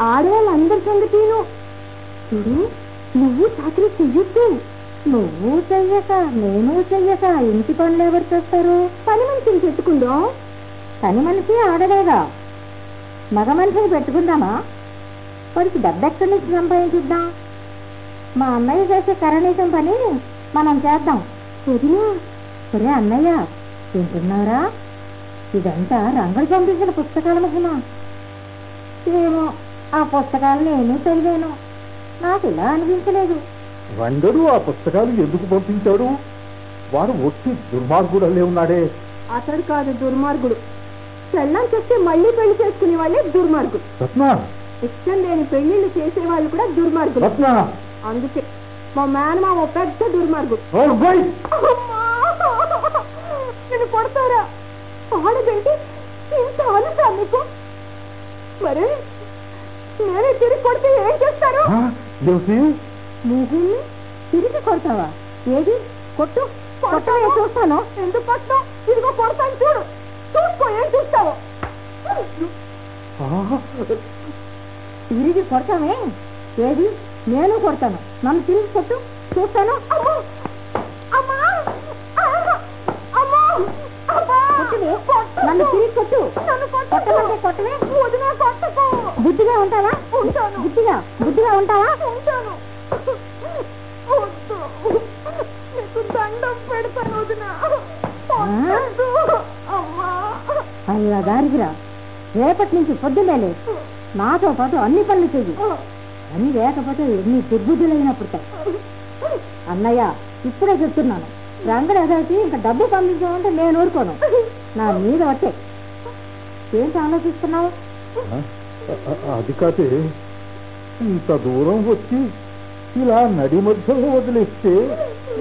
ఆడవాళ్ళందరి సంగతిను. చూడు నువ్వు చాకరీ చెయ్యొద్దు. నువ్వు చెయ్యక నేను చెయ్యక ఇంటి పనులు ఎవరు చేస్తారు? పని మనిషిని పెట్టుకుందాం. పని మనిషి ఆడలేదా? మగ మనిషిని పెట్టుకుందామా? వాడికి డబ్బెక్కడి నుంచి సంపాదించుద్దాం? మా అన్నయ్య చేసే కరణీసం పని మనం చేద్దాం. వదినా సరే అన్నయ్య వింటున్నారా? ఇదంతా రంగులు పంపించిన పుస్తకాల మహిమ. ఏమో ఆ పుస్తకాలు నేను చదివాను. నాకు ఇలా అనిపించలేదు. రంగడు ఆ పుస్తకాలు ఎందుకు పంపించాడు? వాడు ఒట్టి దుర్మార్గుడల్లే ఉన్నాడే. అతడు కాదు దుర్మార్గుడు. పెళ్ళం చేస్తే మళ్ళీ పెళ్ళి చేసుకునే వాళ్ళే దుర్మార్గుడు రత్న! ఇష్టం లేని పెళ్ళిళ్ళు చేసే వాళ్ళు కూడా దుర్మార్గులు. రత్న! అందుకే మా మేనమామ ఓ పెద్ద దుర్మార్గుడు. నేను కొడతారా? ఆడదంటే ఇంత అనుసా మీకు మరి నేనే తిరిగి కొడితే ఏం చేస్తారు? నువ్వు తిరిగి కొడతావా? ఏది? కొట్టు? కొట్టవే చూస్తాను. ఎందుకు కొట్టు ఇదిగో కొడతాను చూడు. చూసుకో ఏం చూస్తావు. తిరిగి కొడతామే ఏది? నేను కొడతాను. నన్ను తిరిగి కొట్టు. చూస్తాను! నన్ను తిరిగి కొట్టు. కొట్టమంటే కొట్టవే? బుద్ధిగా ఉంటావా? బుద్ధిగా? బుద్ధిగా ఉంటావా? ఉంటాను. అయ్యా రేపటి నుంచి పొద్దున్నే నాతో పాటు అన్ని పనులు చెయ్యి అని లేకపోతే ఎన్ని దుర్బుద్ధులైనప్పుడు అన్నయ్య ఇప్పుడే చెప్తున్నాను. రంగడు ఎదాచి ఇంకా డబ్బు పంపించామంటే నేను ఊరుకోను. నా మీద వచ్చే ఏంటి ఆలోచిస్తున్నావు? అది కాదే. ఇంత దూరం వచ్చి ఇలా నడి మధ్యలో వదిలేస్తే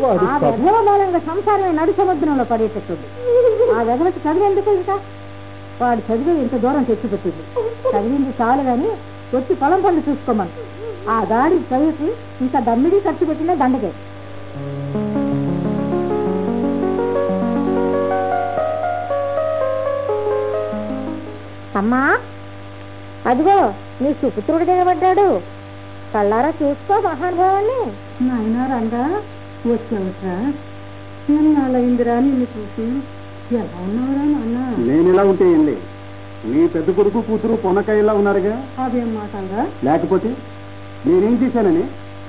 వాడి ఆ మూలంగా సంసారమే నడు సముద్రంలో పడేటట్టుంది. ఆ వెధవకి చదివేందుకు ఇంకా వాడు చదివే ఇంత దూరం తెచ్చిపెట్టింది. చదివింది చాలు గాని వచ్చి పొలం పనులు చూసుకోమని. ఆ గాడి చదివి ఇంకా దమ్మిడి ఖర్చు పెట్టిన దండగే అమ్మా అదిగో నీ సుపుత్రుడు దిగబడ్డాడు కళ్ళారా చూసుకో మహానుభావాన్ని నాయన రంగా వచ్చావుట్రా. నేను నాలైందిరా నిన్ను చూసి? ఎలా ఉన్నావురా నాన్న? నేను ఇలా ఉంటే ఏం లే నీ పెద్ద కొడుకు కూతురు పొనకాయలా ఉన్నారుగా? అదేం మాటగా లేకపోతే నేనేం చేశానని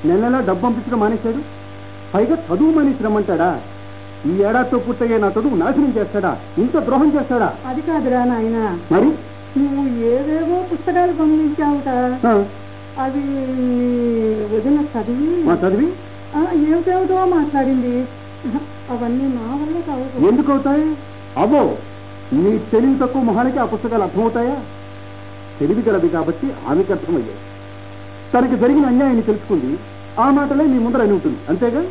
నెల నెలా డబ్బు పంపించడం మానేశాడు? పైగా చదువు మానేసి రమ్మంటాడా ఈ ఏడాదితో పూర్తయ్యే నా చదువు నాశనం చేస్తాడా? ఇంత ద్రోహం చేస్తాడా? అది కాదురా నాయన. మరి? నువ్వు ఏవేవో పుస్తకాలు పంపించావుట అవి నీ వదిన చదివి? మా చదివి? ఆ, ఏమిటేమిటో మాట్లాడింది? అవన్నీ నా వల్ల కావు ఎందుకు అవుతాయి అబ్బో నీ తెలివి తక్కువ మొహానికి ఆ పుస్తకాలు అర్థమవుతాయా? తెలివి గలది కాబట్టి ఆమెకి అర్థమయ్యాయి. తనకి జరిగిన అన్యాయాన్ని తెలుసుకుంది. ఆ మాటలే నీ ముందర అని ఉంటుంది. అంతేగా?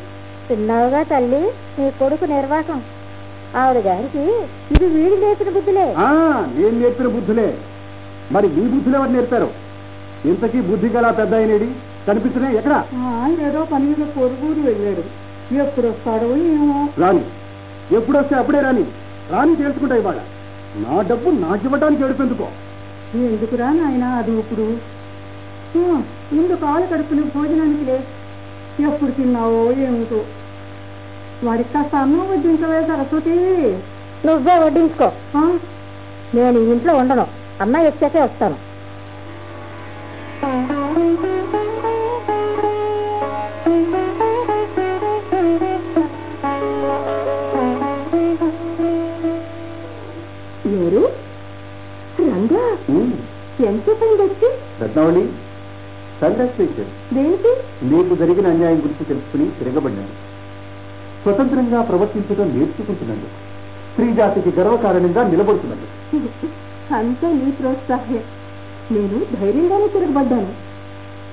తిన్నావుగా తల్లి? నీ కొడుకు నిర్వాకం ఆవిడ గారికి ఇది వీడి నేర్పిన బుద్ధులే. ఆ నేను నేర్పిన బుద్ధులే. మరి నీ బుద్ధులు ఎవరు నేర్పారు? ఇంతకీ బుద్ధి గల పెద్ద అయినది కనిపిస్తున్నాయి ఎక్కడ? ఏదో పని మీద పొరుగురు వెళ్ళాడు. ఎప్పుడు వస్తాడో ఏమో. రాని ఎప్పుడొస్తే అప్పుడే రాని రాని తెలుసుకుంటా ఇవాళ. నా డబ్బు నాకు ఇవ్వడానికి ఎడుపెందుకో ఎందుకురా నాయన అది ఇప్పుడు? ముందు కాలు కడుపుని భోజనానికి లే. ఎప్పుడు తిన్నావో ఏమిటో. వాడికి కాస్త అన్నం వడ్డించవే సరస్వతి. నువ్వే వడ్డించుకో. నేను ఇంట్లో ఉండను. అన్నయ్య వచ్చాకే వస్తాను. ఎవరు? రంగా? ఎంతసేపు వచ్చి రత్నావళి కంగ్రాచులేషన్ దేనికి? నీకు జరిగిన అన్యాయం గురించి తెలుసుకుని తిరగబడ్డాను. స్వతంత్రంగా ప్రవర్తించడం నేర్చుకుంటున్నాను. స్త్రీ జాతికి గర్వకారణంగా నిలబడుతున్నాను (laughs) అంతా నీ ప్రోత్సాహే. నేను ధైర్యంగానే తిరగబడ్డాను.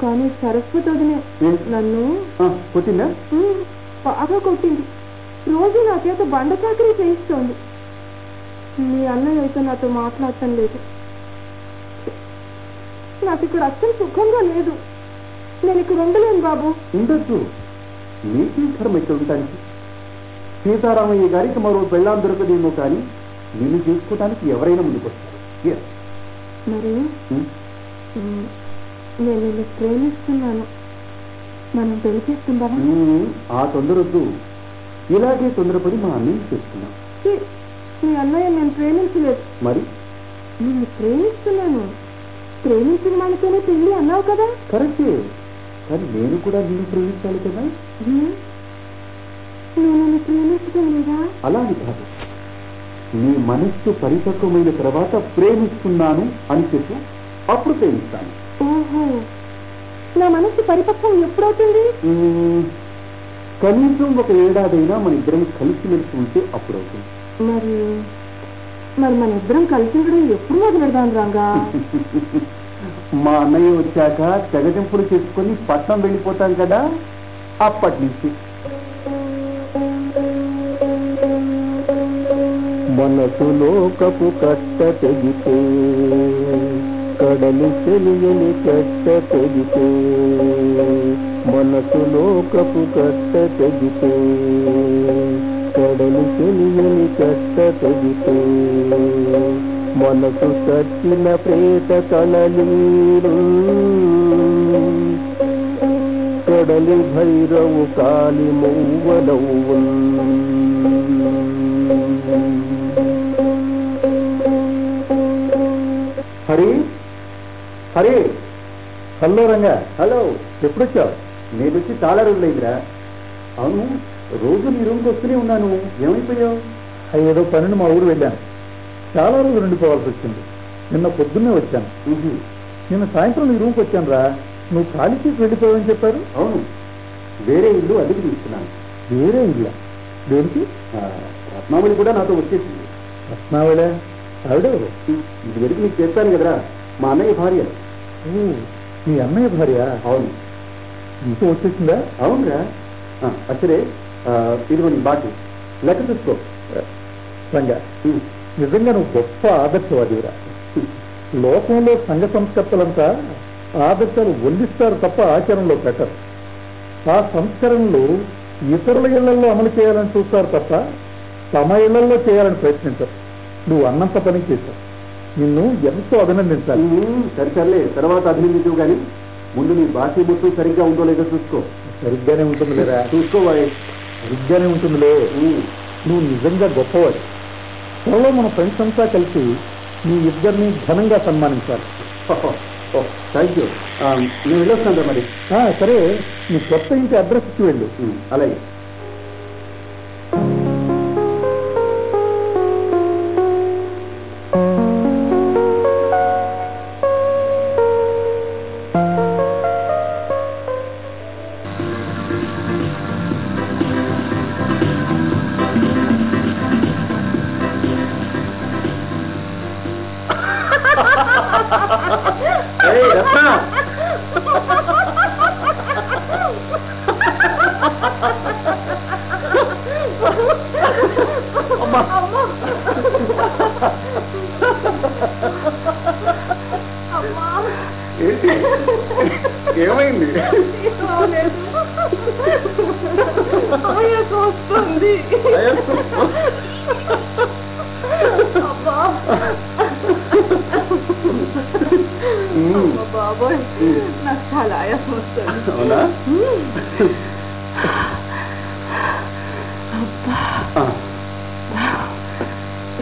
కానీ సరస్వతి వదినే? నన్ను కొట్టిందా? బాగా కొట్టింది. రోజు నా చేత బండ చాకరీ చేయిస్తోంది. మీ అన్నయ్య అయితే నాతో మాట్లాడటం లేదు. నాకు ఇక్కడ అస్సలు సుఖంగా లేదు. నేను ఇక్కడ ఉండలేను బాబు. ఉండొచ్చు నీకు కర్మ ఇక్కడ ఉండటానికి. సీతారామయ్య గారికి మరో పెళ్ళాం దొరకదేమో కానీ నిన్ను చేసుకోవడానికి ఎవరైనా ముందుకొస్తారు. Yes. మరి ఉమ్. ఉమ్, నేను నిన్ను ప్రేమిస్తున్నాను. మనం పెళ్ళి చేసుకుందామా ఆ తొందరొద్దు. ఇలాగే తొందరపడి మా అన్నయ్య చేసుకున్నాం ఛీ, మీ అన్నయ్య నేను ప్రేమించలేదు. మరి? నిన్ను ప్రేమిస్తున్నాను. ప్రేమించిన వాళ్ళతోనే పెళ్ళి అన్నావు కదా? కరెక్టే. కానీ నేను కూడా నిన్ను ప్రేమించాలి కదా? నువ్వు నన్ను ప్రేమించడం లేదా? అలా కాదు. నీ మనస్సు పరిపక్వమైన తర్వాత ప్రేమిస్తున్నాను అని చెప్పు. అప్పుడు ప్రేమిస్తాను. ఓహో నా మనసు పరిపక్వం ఎప్పుడవుతుంది? కనీసం ఒక ఏడాదైనా మన ఇద్దరం కలిసిమెలిసి ఉంటే అప్పుడు అవుతుంది మరి మరి మన ఇద్దరం కలిసి ఉండడం ఎప్పుడు మొదలెడదాం రంగా? (laughs) మా అన్నయ్య వచ్చాక తెగజంపులు చేసుకొని పట్నం వెళ్ళిపోతాం కదా అప్పటి నుంచి. మనసు లోకపు కట్ట తెగితే కడలి తెలియని కట్ట తెగితే మనసు లోకపు కట్ట తెగితే కడలి తెలియని కట్ట తెగితే మనసు చచ్చిన ప్రేత కళలీరు కడలి భైరవు కాలి మౌవలవు హరి హరి హలో రంగా. హలో. ఎప్పుడొచ్చావు? నేను వచ్చి చాలా రోజులైందిరా. అవును రోజు నీ రూమ్కి వస్తూనే ఉన్నాను. ఏమైపోయావు? ఏదో పనిని మా ఊరు వెళ్ళాను. చాలా రోజులు ఉండిపోవాల్సి వచ్చింది. నిన్న పొద్దున్నే వచ్చాను. నిన్న సాయంత్రం నీ రూమ్కి వచ్చాను రా నువ్వు ఖాళీ చేసి వెళ్ళిపోయావని చెప్పారు? అవును. వేరే ఇల్లు అద్దెకి తీసుకున్నాను. వేరే ఇల్లా? దేనికి? రత్నావళి కూడా నాతో వచ్చేసింది. రత్నావళే? ఆవిడెవరు ఇది వరకు నీకు చెప్పాను కదరా. మా అన్నయ్య భార్య. మీ అన్నయ్య భార్య? అవును. నీతో వచ్చేసిందా? అవునరా. అసలే ఆ, ఇదిగో నీ బాటి లెక్క చూసుకో. రంగా. నిజంగా నువ్వు గొప్ప ఆదర్శవాదివిరా. లోకంలో సంఘ సంస్కర్తలంతా ఆదర్శాలు వల్లిస్తారు తప్ప ఆచరణలో పెట్టరు. ఆ సంస్కరణలు ఇతరుల ఇళ్ళలో అమలు చేయాలని చూస్తారు తప్ప తమ ఇళ్ళలో చేయాలని ప్రయత్నించరు. నువ్వు అన్నంత పని చేశావు. నిన్ను ఎంతో అభినందించాలి. సరే సర్లే తర్వాత అభినందించు కానీ ముందు నీ బాకీ మొత్తం సరిగ్గా ఉందో లేదో చూసుకో. సరిగ్గానే ఉంటుందిలేరా చూసుకోవాలి సరిగ్గానే ఉంటుందిలే. నువ్వు నిజంగా గొప్పవాడు త్వరలో మన ఫ్రెండ్స్ అంతా కలిసి మీ ఇద్దరిని ఘనంగా సన్మానించాలి. థ్యాంక్ యూ నేను వెళ్ళొస్తాను మరి. సరే నీ కొత్త ఇంటి అడ్రస్ ఇచ్చి వెళ్ళు అలాగే. వస్తుంది. అవునా?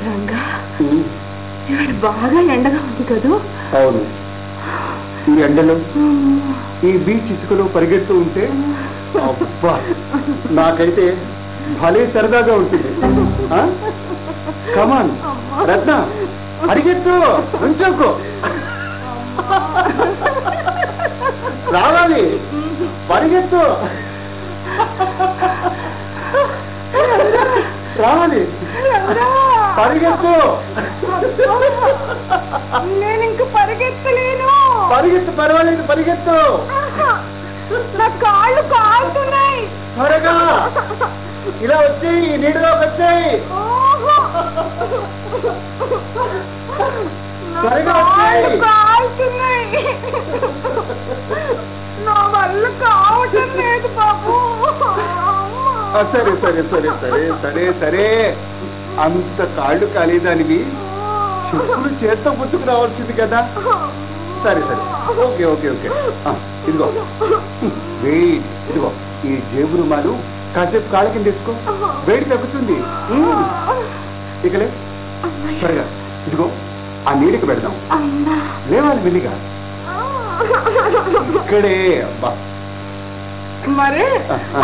రంగా బాగా ఎండగా ఉంది కదూ? అవును. ఈ ఎండలో. ఈ బీచ్ ఇసుకలో పరిగెడుతూ ఉంటే అబ్బా నాకైతే భలే సరదాగా ఉంటుంది. కమాన్ రత్న పరిగెత్తు. ఉంచకు రావాలి. పరిగెత్తు. రావాలి. పరిగెత్తు. నేను ఇంక పరిగెత్తలేను. పరిగెత్తు పర్వాలేదు పరిగెత్తు. నా కాళ్ళు కాలుతున్నాయి. త్వరగా. ఇలా వచ్చి నీటిలోకి వచ్చాయి. త్వరగా కాళ్ళు వచ్చేయ్. కాలుతున్నాయి. నా వల్ల కావటం లేదు బాబు. ఆ, సరే సరే సరే సరే సరే సరే. అంత కాళ్ళు కాలేదానివి. చెప్పులు చేత్తో పుచ్చుకు రావాల్సింది కదా. సరే సరే. Okay okay okay. ఇదిగో. వేయి ఇదిగో. ఈ జేబు రుమాలు కాసేపు కాళ్ళ కింద తీసుకో వేడి తగ్గుతుంది. ఇకలే. సరేగా ఇదిగో. ఆ నీటికి పెడదాం. లేవాలి మెల్లిగా ఇక్కడే అబ్బా. మరే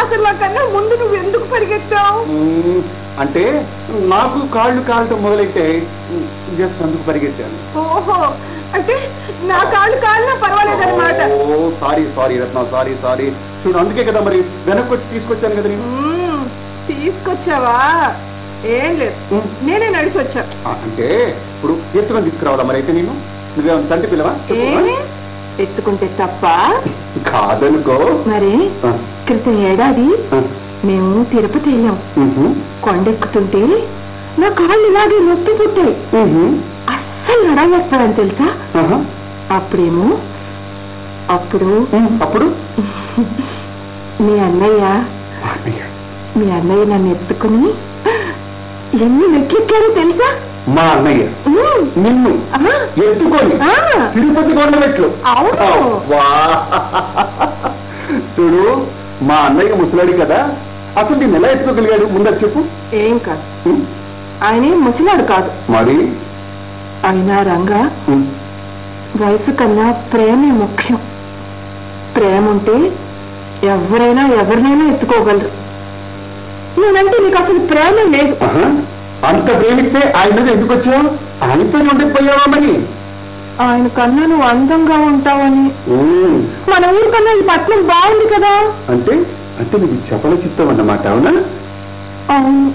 అసలు నాకన్నా ముందు నువ్వు ఎందుకు పరిగెత్తావు? అంటే నాకు కాళ్ళు కాలటం మొదలైతే జస్ట్ అందుకు పరిగెత్తాను. ఓహో అంటే నా కాళ్ళు కాలినా పర్వాలేదన్నమాట. ఓ sorry sorry Ratna sorry sorry. చూడు అందుకే కదా మరి వెనక్కి వచ్చి తీసుకొచ్చాను కదా తీసుకొచ్చావా? ఏం లేదు. నేనే నడిచి వచ్చా అంటే ఇప్పుడు ఎత్తుకొని తీసుకురావాలా మరి అయితే నేను నువ్వేమన్నా తండ్రి పిల్లవా? ఎత్తుకుంటే తప్ప? కాదనుకో. మరి క్రితం ఏడాది మేము తిరుపతి వెళ్ళాం. కొండెక్కుతుంటే నా కాళ్ళు ఇలాగే నొప్పి పుట్టాయి. అస్సలు నడవలేకపోయాను తెలుసా? అప్పుడేమో అప్పుడు అప్పుడు? మీ అన్నయ్య. మీ అన్నయ్య నన్ను ఎత్తుకుని ఎన్ని మెట్లెక్కారో తెలుసా? మా అన్నయ్య. నిన్ను. ఎత్తుకొని. తిరుపతి కొండ మెట్లు. చూడు మా అన్నయ్య ముసలాడి కదా. అసలు నేను ఎలా ఎత్తుకోగలిగాడు? ముందర చెప్పు. ఏం కాదు. ఆయనే ముసలాడు కాదు. మరి? అయినా రంగా వయసు కన్నా ప్రేమే ముఖ్యం. ప్రేమ ఉంటే ఎవరైనా ఎవరినైనా ఎత్తుకోగలరు. నేనంటే నీకు అసలు ప్రేమ లేదు. అంత ప్రేమిస్తే ఆయన మీద ఎందుకు వచ్చావు? ఆయనతో ఉండకపోయావా మరి? ఆయన కన్నా నువ్వు అందంగా ఉంటావని. మన ఊరు కన్నా ఈ పట్నం బాగుంది కదా. అంటే అంటే నీకు చపల చిత్తం అన్నమాట అవునా? అవును.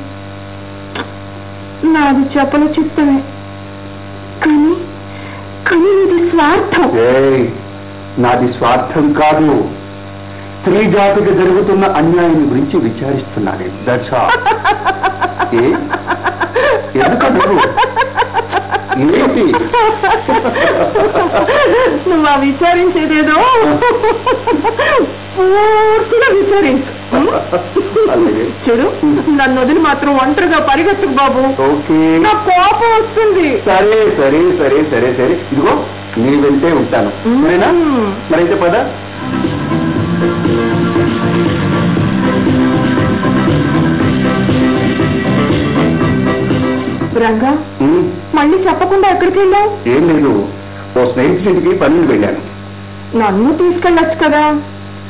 నాది చెప్పల చిత్తమే. కానీ కానీ ఇది స్వార్థం. నాది స్వార్థం కాదు. స్త్రీ జాతికి జరుగుతున్న అన్యాయం గురించి దట్స్ ఆల్. ఏ? ఎందుకు నువ్వు? ఏంటి? నువ్వు ఆ విచారించేదేదో? పూర్తిగా విచారించు. చూడు నన్ను వదిలి మాత్రం ఒంటరిగా పరిగెత్తుకు బాబు. ఓకే. నా కోపం వస్తుంది. సరే సరే సరే సరే సరే. ఇదిగో నీ వెళ్తే ఉంటాను. మరైతే పద. రంగా? మళ్ళీ చెప్పకుండా ఎక్కడికి వెళ్ళావు? ఏం లేదు. ఓ స్నేహితుడికి పనులు వెళ్ళాను. నన్ను తీసుకెళ్ళొచ్చు కదా.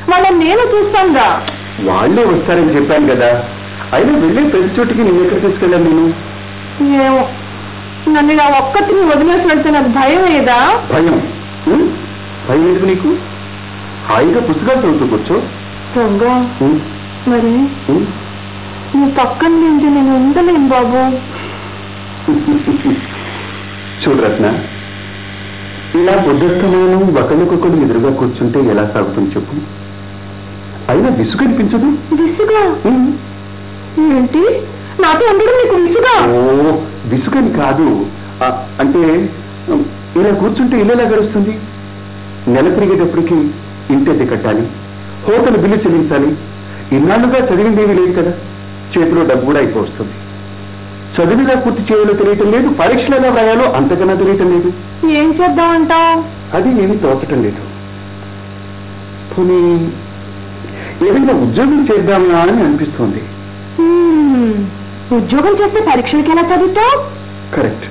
వాళ్ళని నేను చూస్తానుగా వాళ్ళే వస్తారని చెప్పాను కదా. అయినా వెళ్ళే ప్రతి చోటికి నేను ఎక్కడ తీసుకెళ్ళాను నేను? ఏమో. నన్ను ఇలా ఒక్కటిని వదిలేసి వెళ్తే నాకు భయం ఏదా? భయం. భయం ఎందుకు నీకు? హాయిగా పుస్తకాలు చదువుతూ కూర్చో. రంగా. మరి. నువ్వు పక్కన నుంచి నేను ఉండలేను బాబు. చూడు రత్న ఇలా బుద్ధస్తమానం ఒకరికొకరు ఎదురుగా కూర్చుంటే ఎలా సాగుతుంది చెప్పు. అయినా విసుగు అనిపించదు? విసుగా. ఏంటి? నాతో ఉండడం నీకు విసుగా? ఓ విసుగని కాదు. అంటే ఇలా కూర్చుంటే ఇల్లు ఎలా గడుస్తుంది? నెల తిరిగేటప్పటికి ఇంటెద్ది కట్టాలి హోటల్ బిల్లు చెల్లించాలి. ఇన్నాళ్ళుగా చదివింది ఏమీ లేదు కదా. చేతిలో డబ్బు కూడా అయిపోతుంది చదువుగా పూర్తి చేయాలో తెలియటం లేదు పరీక్షలు ఎలా వ్రాయాలో అంతకన్నా తెలియటం లేదు. ఏం చేద్దామంటావు? అది ఏమీ తోచటం లేదు. పోనీ ఏదైనా ఉద్యోగం చేద్దామా అని అనిపిస్తోంది. ఉద్యోగం చేస్తే పరీక్షలకి ఎలా చదువుతావు? కరెక్ట్.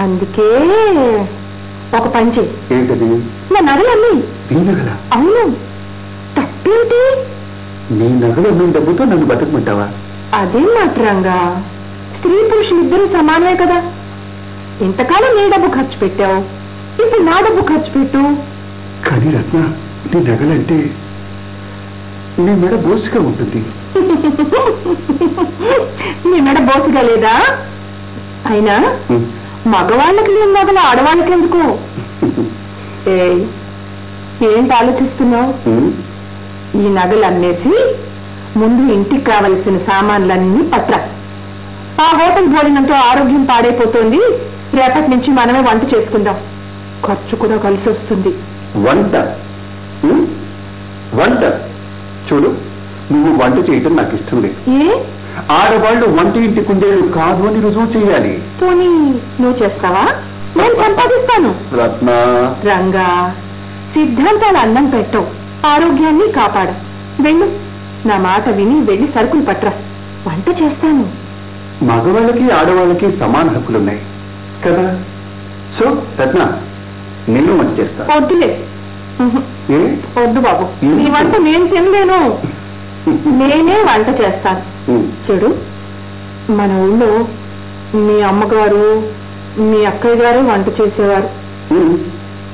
అందుకే ఒక పని చేయి. ఏంటది? నా నగలన్నీ. నీ నగల? అవును. తప్పేంటి? నీ నగలు డబ్బుతో నన్ను బతకమంటావా? అదేం మాత్రంగా? స్త్రీ పురుషులు ఇద్దరు సమానమే కదా? ఇంతకాలం నీ డబ్బు ఖర్చు పెట్టావు? ఇప్పుడు నా డబ్బు ఖర్చు పెట్టు. కానీ రత్న నీ నగలంటే నీ మెడ బోసుగా ఉంటుంది. (laughs) నీ మెడ బోసుగా లేదా? అయినా. మగవాళ్ళకి లేని నగలు ఆడవాళ్ళకి ఎందుకు? ఏంటి ఆలోచిస్తున్నావు? ఈ నగలు అమ్మేసి ముందు ఇంటికి కావలసిన సామాన్లన్నీ పట్ర. ఆ హోటల్ భోజనంతో ఆరోగ్యం పాడైపోతుంది. రేపటి నుంచి మనమే వంట చేసుకుందాం. ఖర్చు కూడా కలిసి వస్తుంది. వంట? వంట? చూడు నువ్వు వంట చేయటం నాకు ఇష్టం లేదు. ఏ? ఆడవాళ్ళు వంట ఇంటి కుందేలు కాదు అని రుజువు చేయాలి. పోనీ నువ్వు చేస్తావా? నేను సంపాదిస్తాను. రత్న. రంగా సిద్ధాంతాలు అన్నం పెట్టవు ఆరోగ్యాన్ని కాపాడ. వెళ్ళు. నా మాట విని వెళ్ళి సరుకులు పట్రా. వంట చేస్తాను. మగవాళ్ళకి ఆడవాళ్ళకి సమాన హక్కులున్నాయి. కదా? సో రత్న నేను వంట చేస్తా. వద్దులే. ఏ? వద్దు బాబు? నీ వంట నేను తినలేను. నేనే వంట చేస్తాను. చూడు మన ఊళ్ళో మీ అమ్మగారు మీ అక్కయ్య గారు వంట చేసేవారు.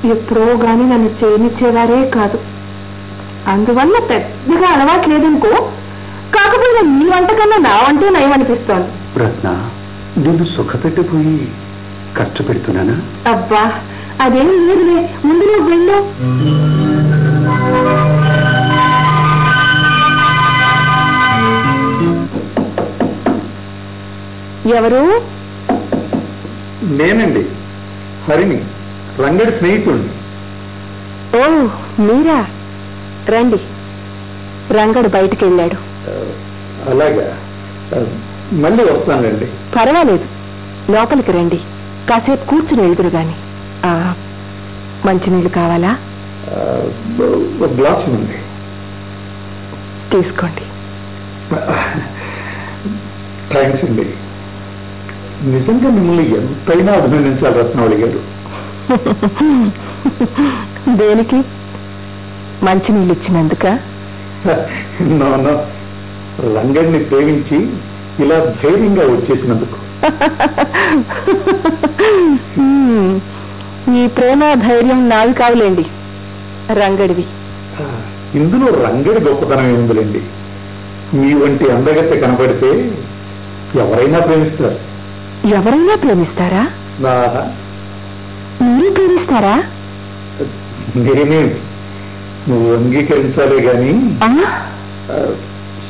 ఎప్పుడో గాని నన్ను చేయనిచ్చేవారే కాదు. అందువల్ల పెద్దగా అలవాటు లేదనుకో కాకపోతే నీ వంట కన్నా నా వంటే నయమనిపిస్తోంది రత్న నిన్ను సుఖపెట్టబోయి కష్టపెడుతున్నానా? అబ్బా అదేం లేదులే ముందు నువ్వు వెళ్ళు. ఎవరు? నేనండి హరిని రంగడి స్నేహితుడిని ఓ మీరా? రండి రంగడు బయటికి వెళ్ళాడు అలాగా. మళ్ళీ వస్తానండి. పర్వాలేదు. లోపలికి రండి. కాసేపు కూర్చుని వెళ్దురు గాని. మంచినీళ్ళు కావాలా? ఒక గ్లాస్ ఉంది తీసుకోండి. థ్యాంక్స్ అండి. నిజంగా మిమ్మల్ని ఎంతైనా అభినందించాలి రత్నావళి గారు. దేనికి? మంచినీళ్ళు ఇచ్చినందుక? No no. రంగడిని ప్రేమించి ఇలా ధైర్యంగా వచ్చేసినందుకు. ఈ ప్రేమ ధైర్యం నావి కావులేండి. రంగడివి. ఇందులో రంగడి గొప్పతనం ఏముందిలేండి? మీ వంటి అందగత్తె కనబడితే ఎవరైనా ప్రేమిస్తారు. ఎవరైనా ప్రేమిస్తారా? మీరు ప్రేమిస్తారా? నేనే నువ్వు అంగీకరించాలే గాని?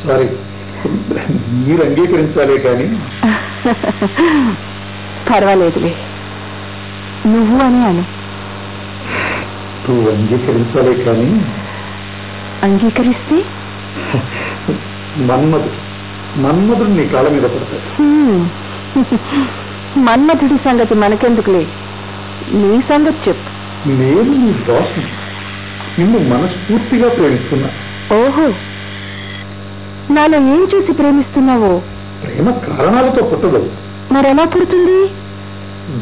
సారీ. మీరు అంగీకరించాలే కానీ. పర్వాలేదులే నువ్వు అని అను. నువ్వు అంగీకరించాలే కానీ. అంగీకరిస్తే? మన్మధుడు మన్మధుడు నీ కాళ్ళ మీద పడతాడు. హ్మ్. మన్మథుడి సంగతి మనకెందుకులే? నీ సంగతి చెప్పు. నేను నీ దోషం నిన్ను మనస్ఫూర్తిగా ప్రేమిస్తున్నా. ఓహో. నాలో ఏం చూసి ప్రేమిస్తున్నావో? ప్రేమ కారణాలతో పుట్టదు. మరెలా పుడుతుంది?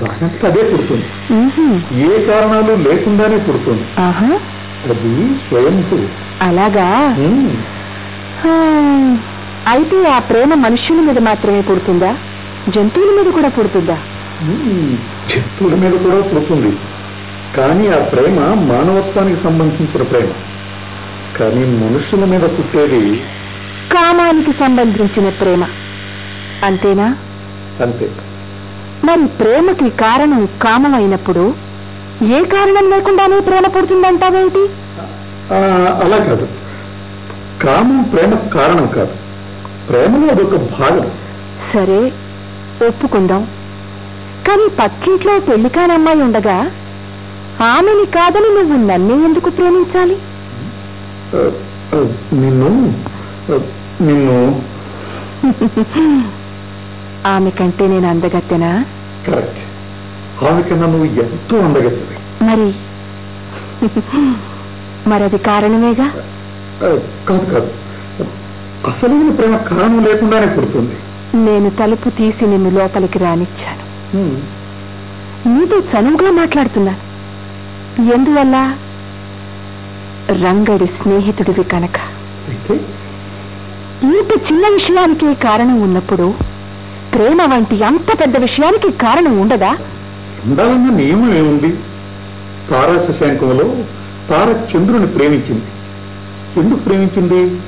దానంతా అదే పుడుతుంది. ఏ కారణాలు లేకుండానే పుడుతుంది. అది స్వయంభూ అలాగా. అయితే ఆ ప్రేమ మనుష్యుల మీద మాత్రమే పుడుతుందా? జంతువుల మీద కూడా పుడుతుందా. జంతువుల మీద కూడా పుడుతుంది. కానీ ఆ ప్రేమ మానవత్వానికి సంబంధించిన ప్రేమ. కానీ మనుషుల మీద పుట్టేది కామానికి సంబంధించిన ప్రేమ. అంతేనా? అంతే. మరి ప్రేమకి కారణం కామం అయినప్పుడు ఏ కారణం లేకుండానే ప్రేమ పుడుతుందంటావేంటి అలా కాదు. కామం ప్రేమ కారణం కాదు. ప్రేమలో అదొక భాగం. సరే ఒప్పుకుందాం. కానీ పక్కింట్లో పెళ్ళి అమ్మాయి ఉండగా ఆమెని కాదని నువ్వు నన్నే ఎందుకు ప్రేమించాలి? నిన్ను నిన్ను ఆమె కంటే నేను అందగత్తెనా? కరెక్ట్ ఆమె కన్నా నువ్వు ఎంతో అందగత్తవి. మరి? మరది కారణమేగా? కాదు కాదు. అసలైన ప్రేమ కారణం లేకుండానే పుడుతుంది. నేను తలుపు తీసి నిన్ను లోపలికి రానిచ్చాను. నీతో చనువుగా మాట్లాడుతున్నాను. ఎందువల్ల? రంగడి స్నేహితుడివి కనుక. ఇంత చిన్న విషయానికే కారణం ఉన్నప్పుడు ప్రేమ వంటి అంత పెద్ద విషయానికి కారణం ఉండదా? ఉండాలన్న నియమం ఏముంది? తారా శశాంకంలో తార చంద్రుని ప్రేమించింది. ఎందుకు ప్రేమించింది?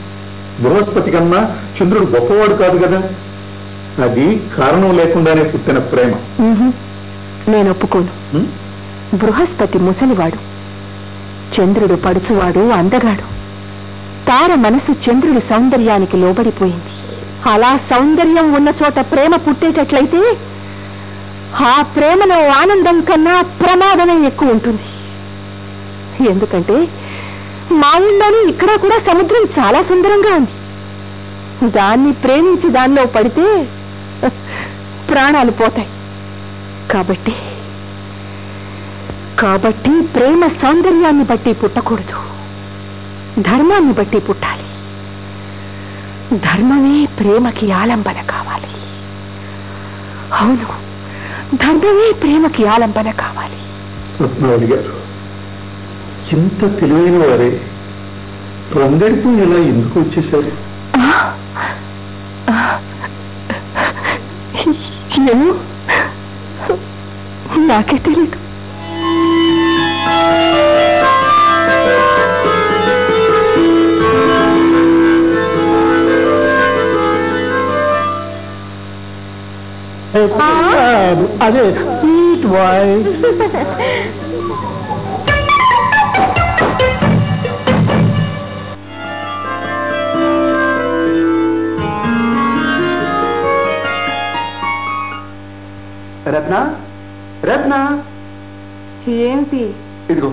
బృహస్పతి కన్నా చంద్రుడు గొప్పవాడు కాదు కదా. అది కారణం లేకుండానే పుట్టిన ప్రేమ. నేను ఒప్పుకోను? బృహస్పతి ముసలివాడు. చంద్రుడు పడుచువాడు అందగాడు. తార మనసు చంద్రుడి సౌందర్యానికి లోబడిపోయింది. అలా సౌందర్యం ఉన్న చోట ప్రేమ పుట్టేటట్లయితే ఆ ప్రేమలో ఆనందం కన్నా ప్రమాదమే ఎక్కువ ఉంటుంది. ఎందుకంటే మా ఊళ్ళోని ఇక్కడ కూడా సముద్రం చాలా సుందరంగా ఉంది. దాన్ని ప్రేమించి దానిలో పడితే ప్రాణాలు పోతాయి. కాబట్టి కాబట్టి ప్రేమ సౌందర్యాన్ని బట్టి పుట్టకూడదు. ధర్మాన్ని బట్టి పుట్టాలి. ధర్మమే ప్రేమకి ఆలంబన కావాలి. అవును ధర్మమే ప్రేమకి ఆలంబన కావాలి. గారు ఇంత తెలివైన వారే రంగడితో ఇలా ఎందుకు వచ్చేశారు? నాకే తెలీదు. అదే స్వీట్ వాయిస్ రత్న? రత్న? ఏంటి? ఇదిగో.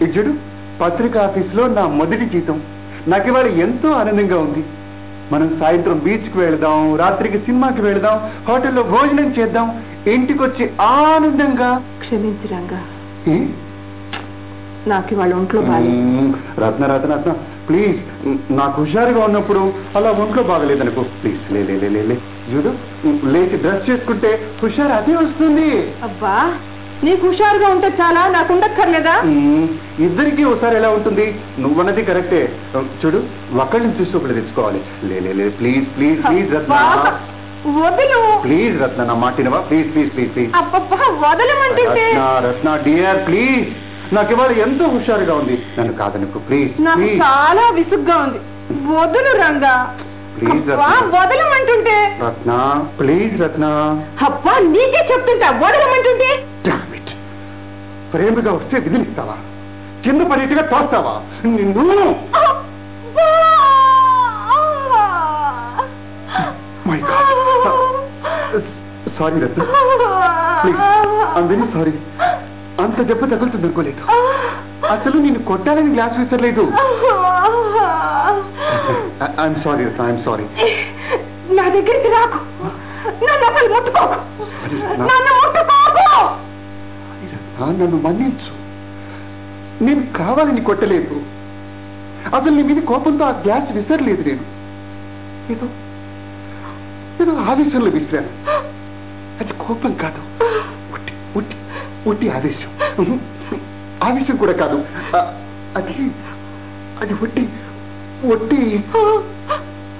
ఇది చూడు పత్రికా ఆఫీస్లో నా మొదటి జీతం. నాకు ఇవాళ ఎంతో ఆనందంగా ఉంది. మనం సాయంత్రం బీచ్కి వెళదాం రాత్రికి సినిమాకి వెళదాం హోటల్లో భోజనం చేద్దాం ఇంటికి వచ్చి ఆనందంగా క్షమించు రంగా? నాకు ఇవాళ ఒంట్లో బాగాలేదు. రత్న రత్న రత్న. ప్లీజ్ నాకు హుషారుగా ఉన్నప్పుడు అలా ఒంట్లో బాగలేదనుకో. ప్లీజ్ లే లే లే, లే లే. చూడు లేచి డ్రెస్ చేసుకుంటే హుషారు అదే వస్తుంది. అబ్బా నీకు హుషారుగా ఉంటే చాలా నాకు ఉండక్కర్లేదా. ఇద్దరికీ ఒకసారి ఎలా ఉంటుంది? నువ్వన్నది కరెక్టే. చూడు ఒకళ్ళని చూసి ఒకళ్ళు తెచ్చుకోవాలి. లే ప్లీజ్ ప్లీజ్ ప్లీజ్ రత్న. వదులు. ప్లీజ్ రత్న నా మాటినవా? Please please please please. Ratna Ratna dear please. నాకు ఇవాళ ఎంతో హుషారుగా ఉంది. నన్ను కాదనుకో ప్లీజ్ నాకు చాలా విసుగ్గా ఉంది. వదులు రంగా. ప్లీజ్ వదలమంటుంటే. రత్న ప్లీజ్ రత్న. అబ్బా నీకే చెప్తుంటా వదలమంటుంటే. ప్రేమగా వస్తే విధిలిస్తావా కింద పడేట్టుగా తోస్తావా? నిన్ను. మై సారీ రత్న ప్లీజ్ అందరి సారీ అంత దెబ్బ తగులుతుంది అనుకోలేదు. అసలు నేను కొట్టాలని glass విసరలేదు. I'm sorry Ratna I'm sorry నా దగ్గరికి రాకు. నన్ను అసలు ముట్టుకోకు. నా- నన్ను ముట్టుకోకు. నన్ను మన్నించు. నేను కావాలని కొట్టలేదు. అసలు నీ మీద కోపంతో ఆ గ్లాస్ విసరలేదు నేను. ఏదో ఏదో ఆవేశంలో విసిరాను. అది కోపం కాదు. ఉట్టి ఉట్టి ఉట్టి ఆవేశం. ఆవేశం కూడా కాదు. అది అది ఒట్టి ఒట్టి.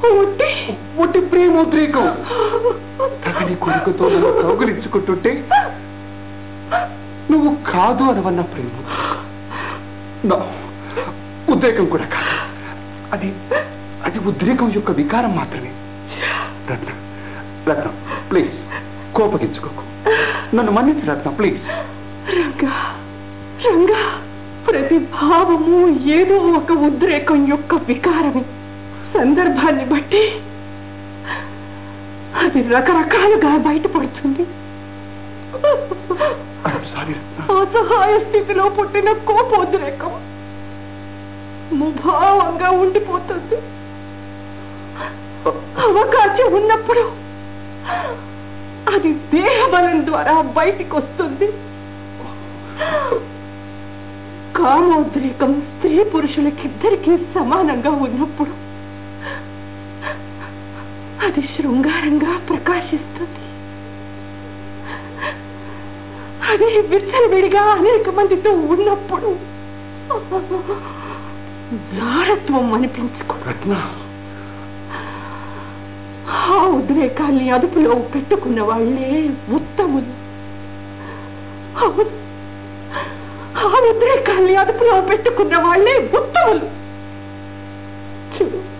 ఉట్టి ఒట్టి ప్రేమోద్రేకం. తగని కొడుకుతో నన్ను కౌగులించుకుంటుంటే నువ్వు కాదు అనవన్న ప్రేమ. ఉద్రేకం కూడా కాదు. అది అది ఉద్రేకం యొక్క వికారం మాత్రమే. రత్న రత్న ప్లీజ్ కోపగించుకోకు. నన్ను మన్నించు రత్న ప్లీజ్ రంగా రంగా ప్రతి భావము ఏదో ఒక ఉద్రేకం యొక్క వికారమే. సందర్భాన్ని బట్టి అది రకరకాలుగా బయటపడుతుంది. అసహాయ స్థితిలో పుట్టిన కోపోద్రేకం ముభావంగా ఉండిపోతుంది. అవకాశం ఉన్నప్పుడు అది దేహబలం ద్వారా బయటికి వస్తుంది కామోద్రేకం స్త్రీ పురుషులకిద్దరికీ సమానంగా ఉన్నప్పుడు అది శృంగారంగా ప్రకాశిస్తుంది. అది విచ్చలవిడిగా అనేక మందితో ఉన్నప్పుడు జారత్వం అనిపించుకో రత్న! ఆ ఉద్రేకాల్ని అదుపులో పెట్టుకున్న వాళ్ళే ఉత్తములు. ఆ ఉద్రేకాల్ని అదుపులో పెట్టుకున్న వాళ్ళే ఉత్తములు. చూడు.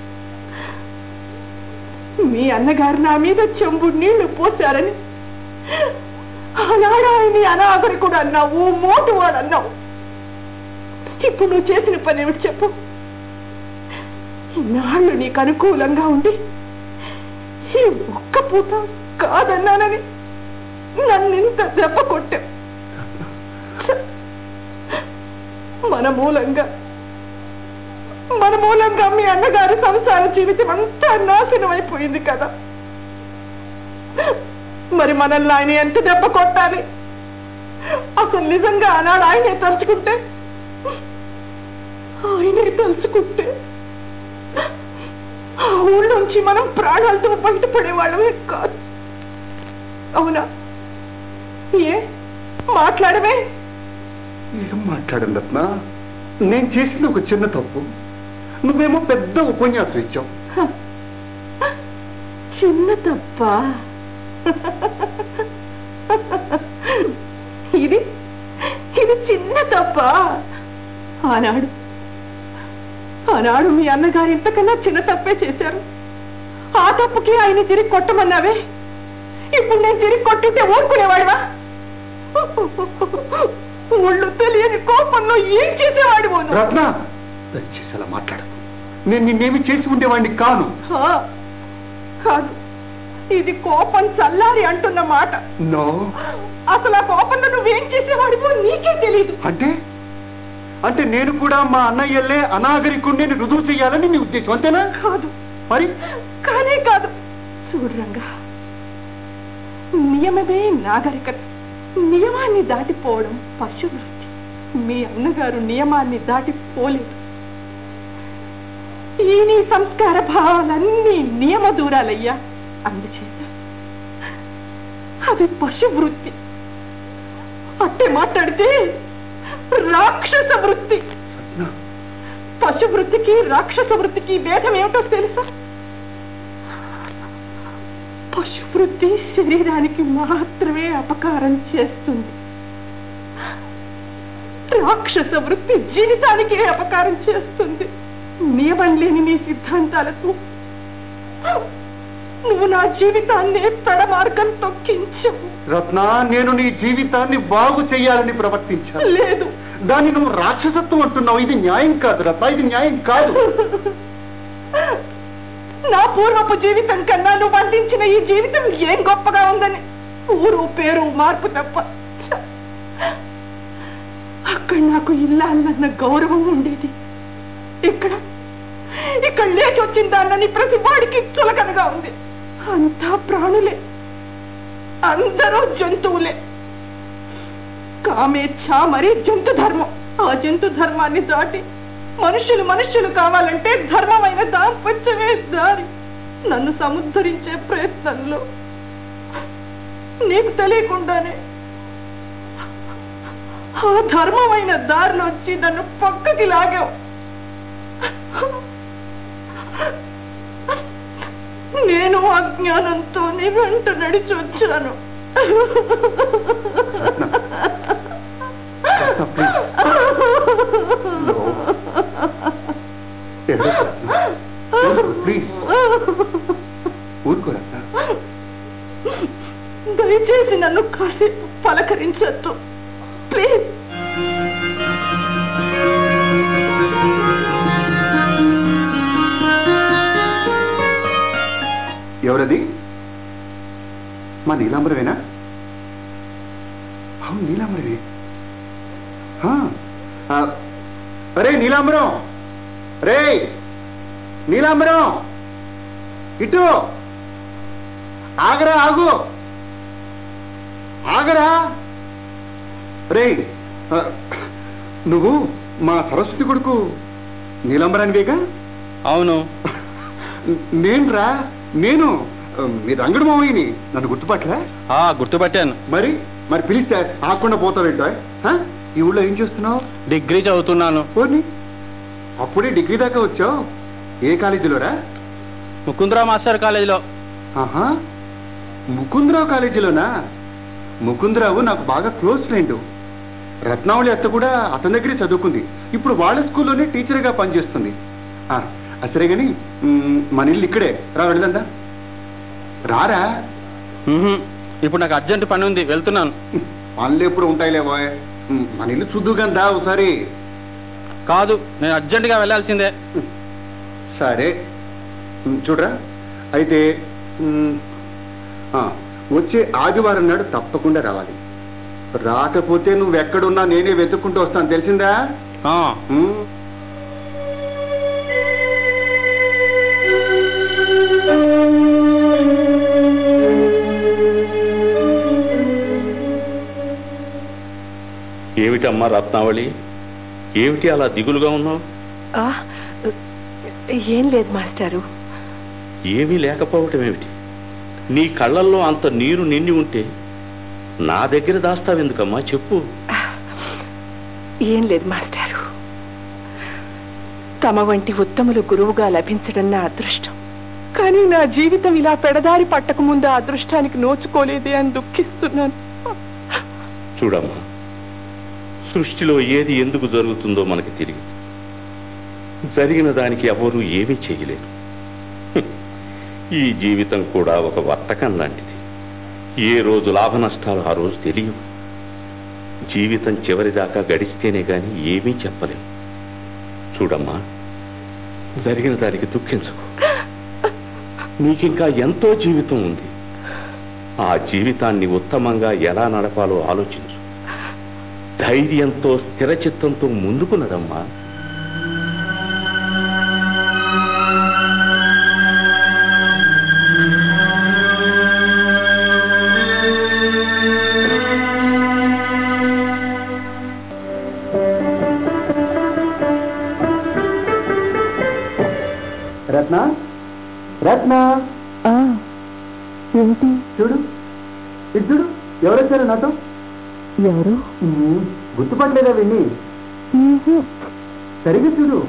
మీ అన్నగారు నా మీద చెంబు నీళ్ళు పోశారని. ఆనాడు ఆయన్ని అనాగరికుడు అన్నావు మోటువాడు అన్నావు. ఇప్పుడు నువ్వు చేసిన పని ఏమిటి చెప్పు. ఇన్నాళ్ళు నీకు అనుకూలంగా ఉండి ఈ ఒక్క పూట కాదన్నానని నన్నింత దెబ్బ కొట్టా మన మూలంగా మన మూలంగా మీ అన్నగారి సంసార జీవితం అంతా నాశనం అయిపోయింది కదా. మరి మనల్ని ఆయన ఎంత దెబ్బ కొట్టాలి? అసలు నిజంగా ఆనాడు ఆయనే తలుచుకుంటే? ఆయనే తలుచుకుంటే? ఆ ఊళ్ళోంచి మనం ప్రాణాలతో బయటపడే వాళ్ళమే కాదు. అవునా? ఏ? మాట్లాడమే ఏం మాట్లాడండి రత్న? నేను చేసిన ఒక చిన్న తప్పు. నువ్వేమో పెద్ద ఉపన్యాసం ఇచ్చావు. చిన్న తప్ప? ఇది? ఇది చిన్న తప్ప? ఆనాడు ఆనాడు మీ అన్నగారు ఇంతకన్నా చిన్న తప్పే చేశారు. ఆ తప్పుకి ఆయన తిరిగి కొట్టమన్నావే? ఇప్పుడు నేను తిరిగి కొట్టింటే ఊరుకునేవాడివా? ఒళ్ళు తెలియని కోపంలో ఏం చేసేవాడివో నువ్వు? రత్న! దయచేసి అలా మాట్లాడదు నేను నిన్నేమి చేసి ఉండేవాడిని కాను. కాదు. ఇది కోపం చల్లారి అంటున్న మాట. అసలు ఆ కోపంలో నువ్వేం చేసేవాడివో నీకే తెలీదు. అంటే? అంటే నేను కూడా మా అన్నయ్యలే అనాగరికుణ్ణి రుజువు చేయాలని నీ ఉద్దేశం అంతేనా? కాదు. మరి? కానే కాదు. చూడరంగా నియమమే నాగరికత. నియమాన్ని దాటిపోవడం పశువృత్తి. మీ అన్నగారు నియమాన్ని దాటిపోలేదు. ఈ నీ సంస్కార భావాలన్నీ నియమ దూరాలయ్యా అందుచేత అది పశువృత్తి. అట్టే మాట్లాడితే రాక్షస వృత్తి. పశు వృత్తికి రాక్షస వృత్తికి భేదం ఏమిటో తెలుసా? పశు వృత్తి శరీరానికి మాత్రమే అపకారం చేస్తుంది. రాక్షస వృత్తి జీవితానికే అపకారం చేస్తుంది. నియమం లేని నీ సిద్ధాంతాలకు నువ్వు నా జీవితాన్ని మార్గం తొక్కించవు రత్న నేను నీ జీవితాన్ని బాగు చేయాలని ప్రవర్తించాను. లేదు. దాన్ని నువ్వు రాక్షసత్వం అంటున్నావు. ఇది న్యాయం కాదు రత్న ఇది న్యాయం కాదు. నా పూర్వపు జీవితం కన్నా నువ్వు అందించిన ఈ జీవితం ఏం గొప్పగా ఉందని ఊరు పేరు మార్పు తప్ప! అక్కడ నాకు ఇల్లాలన్న గౌరవం ఉండేది. ఇక్కడ ఇక్కడ లేచి వచ్చిన దాన్నని ప్రతి వాడికి చులకనగా ఉంది. అంతా ప్రాణులే. అందరూ జంతువులే. కామేచ్ఛ మరి జంతు ధర్మం. ఆ జంతు ధర్మాన్ని దాటి మనుషులు మనుషులు కావాలంటే ధర్మమైన దాంపత్యమే దారి. నన్ను సముద్ధరించే ప్రయత్నంలో నీకు తెలియకుండానే ఆ ధర్మమైన దారిలో వచ్చి నన్ను పక్కకి లాగావు. నేను అజ్ఞానంతో నీ వెంట నడిచి వచ్చాను. దయచేసి నన్ను కాసేపు పలకరించద్దు. మా నీలాంబరమేనా? అవును ఆ, అరే నీలాంబరం! రే నీలాంబరం! ఇటు! ఆగరా ఆగు! ఆగరా! రే నువ్వు మా సరస్వతి కొడుకు నీలంబరానివేగా? అవును. నేను రా నేను! మీ రంగడు మావయ్యని నన్ను గుర్తుపట్టరా? ఆ గుర్తుపట్టాను. మరి? మరి పిలిస్తే ఆకుండా పోతావేంటో? ఈ ఊళ్ళో ఏం చేస్తున్నావు? డిగ్రీ చదువుతున్నాను. పోనీ. అప్పుడే డిగ్రీ దాకా వచ్చావు? ఏ కాలేజీలోరా? ముకుందరావు మాస్టర్ కాలేజీలో. ఆహా. ముకుందరావు కాలేజీలోనా? ముకుందరావు నాకు బాగా క్లోజ్ ఫ్రెండ్. రత్నావళి అత్త కూడా అతని దగ్గరే చదువుకుంది. ఇప్పుడు వాళ్ళ స్కూల్లోనే టీచర్గా పనిచేస్తుంది. సరే కానీ మన ఇల్లు ఇక్కడే. రా రారా. ఇప్పుడు నాకు అర్జెంట్ పని ఉంది వెళ్తున్నాను. పనులు ఎప్పుడు ఉంటాయిలే బాయ్. మన ఇల్లు చూద్దు దా ఒకసారి. కాదు నేను అర్జెంటుగా వెళ్ళాల్సిందే. సరే. చూడరా. అయితే వచ్చే ఆదివారం నాడు తప్పకుండా రావాలి. రాకపోతే నువ్వు ఎక్కడున్నా నేనే వెతుక్కుంటూ వస్తాను తెలిసిందా? ఏమిటమ్మా రత్నావళి? ఏమిటి అలా దిగులుగా ఉన్నావు? ఏం లేదు మాస్టారు. ఏమీ లేకపోవటం ఏమిటి? నీ కళ్ళల్లో అంత నీరు నిండి ఉంటే నా దగ్గర దాస్తావెందుకమ్మా చెప్పు. ఏం లేదు మాస్టారు. తమ వంటి ఉత్తములు గురువుగా లభించడం నా అదృష్టం. కానీ నా జీవితం ఇలా పెడదారి పట్టక ముందు ఆ అదృష్టానికి నోచుకోలేదే అని దుఃఖిస్తున్నాను. చూడమ్మా సృష్టిలో ఏది ఎందుకు జరుగుతుందో మనకి తెలియదు. జరిగిన దానికి ఎవరూ ఏమీ చేయలేరు. ఈ జీవితం కూడా ఒక వర్తకం లాంటిది. ఏ రోజు లాభ నష్టాలు ఆ రోజు తెలియవు. జీవితం చివరిదాకా గడిస్తేనే గాని ఏమీ చెప్పలేం. చూడమ్మా జరిగిన దానికి దుఃఖించకు. నీకింకా ఎంతో జీవితం ఉంది. ఆ జీవితాన్ని ఉత్తమంగా ఎలా నడపాలో ఆలోచించు. ధైర్యంతో స్థిరచిత్తంతో ముందుకు నడమ్మా రత్న? రత్న ఏంటి చూడు. ఇది చూడు. ఎవరొచ్చారు నాతో? ఎవరు? గుర్తుపట్టలేదా ఊహు, సరిగ్గా చూడు.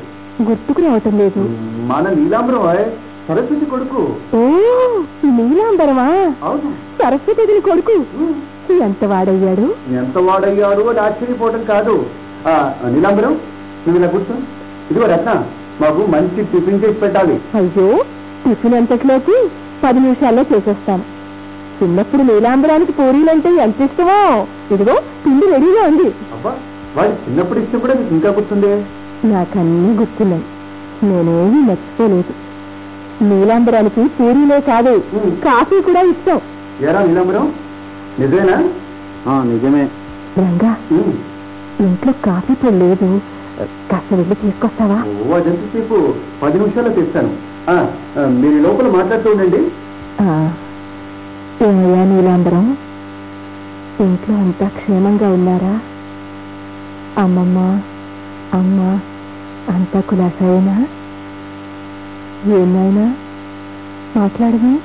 గుర్తుకు రావటం లేదు. మన నీలాంబరం సరస్వతి కొడుకు. ఓ నీలాంబరమా? సరస్వతి కొడుకు. ఎంత వాడయ్యాడు? ఎంత వాడయ్యాడు అని ఆశ్చర్యపోవడం కాదు. ఆ, నీలాంబరం నువ్వు ఇలా కూర్చో. ఇదిగో రత్న మాకు మంచి టిఫిన్ చేసి పెట్టాలి. అయ్యో టిఫిన్ అంతట్లోకి పది నిమిషాల్లో చేసేస్తాను. చిన్నప్పుడు నీలాంబరానికి పూరీలంటే ఎంత ఇష్టమో? ఇదిగో పిండి రెడీగా ఉంది. వాడి చిన్నప్పుడు ఇష్టం కూడా ఇంకా గుర్తుందే? నాకన్నీ గుర్తున్నాయి. నేనేమీ మర్చిపోలేదు. నీలాంబరానికి పూరీలే కాదు కాఫీ కూడా ఇష్టం ఏరా నీలాంబరం? నిజమేనా? నిజమే. రంగా ఇంట్లో కాఫీ పొడి లేదు కాస్త వెళ్ళి తీసుకొస్తావా? పది నిమిషాల్లో తెస్తాను. మీరు లోపల మాట్లాడుతూ ఉండండి. ఆ, ఏమయ్యా నీలాంబరం? ఇంట్లో అంతా క్షేమంగా ఉన్నారా? అమ్మమ్మ అమ్మ అంతా కులాసాయేనా? ఏమైనా? మాట్లాడమే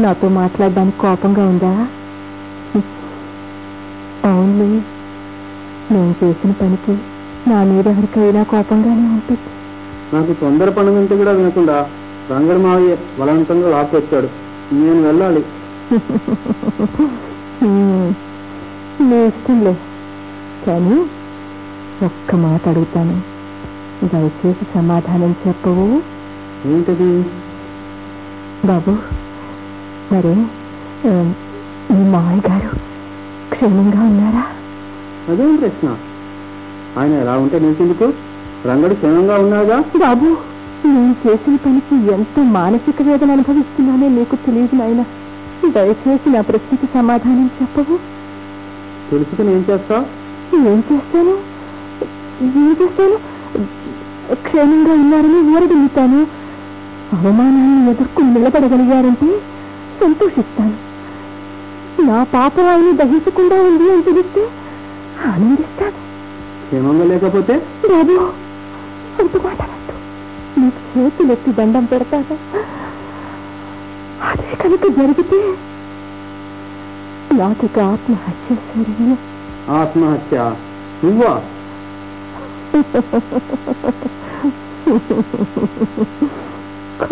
నాతో మాట్లాడడానికి కోపంగా ఉందా? అవునులే. నేను చేసిన పనికి నా మీద ఎవరికైనా కోపంగానే ఉంటుంది. నాకు తొందర పనులంటే కూడా వినకుండా రంగడు మావయ్య బలవంతంగా లాక్కొచ్చాడు. నేను వెళ్ళాలి. (laughs) నీ ఇష్టంలే. కానీ ఒక్క మాట అడుగుతాను. దయచేసి సమాధానం చెప్పవు. ఏంటది? బాబు మరే ఆ, మీ మామయ్య గారు క్షేమంగా ఉన్నారా? అదేం ప్రశ్న? ఆయన ఎలా ఉంటే నీకెందుకు రంగడు క్షేమంగా ఉన్నాగా బాబు నేను చేసిన పనికి ఎంత మానసిక వేదన అనుభవిస్తున్నానో నీకు తెలియదు నాయన. దయచేసి నా ప్రశ్నకి సమాధానం చెప్పవు. తెలుసుకుని ఏం చేస్తావు? ఏం చేస్తాను? ఏం చేస్తాను? క్షేమంగా ఉన్నారని ఊరగలుగుతాను. అవమానాన్ని ఎదుర్కొని నిలబడగలిగారంటే సంతోషిస్తాను. నా పాపం ఆయన దహించకుండా ఉంది అని తెలిస్తే ఆనందిస్తాను. క్షేమంగా లేకపోతే? బాబు అంత నీకు చేతులెత్తి దండం పెడతాను. అదే కనుక జరిగితే నాకిక ఆత్మహత్య సరైన ఆత్మహత్య? నువ్వా?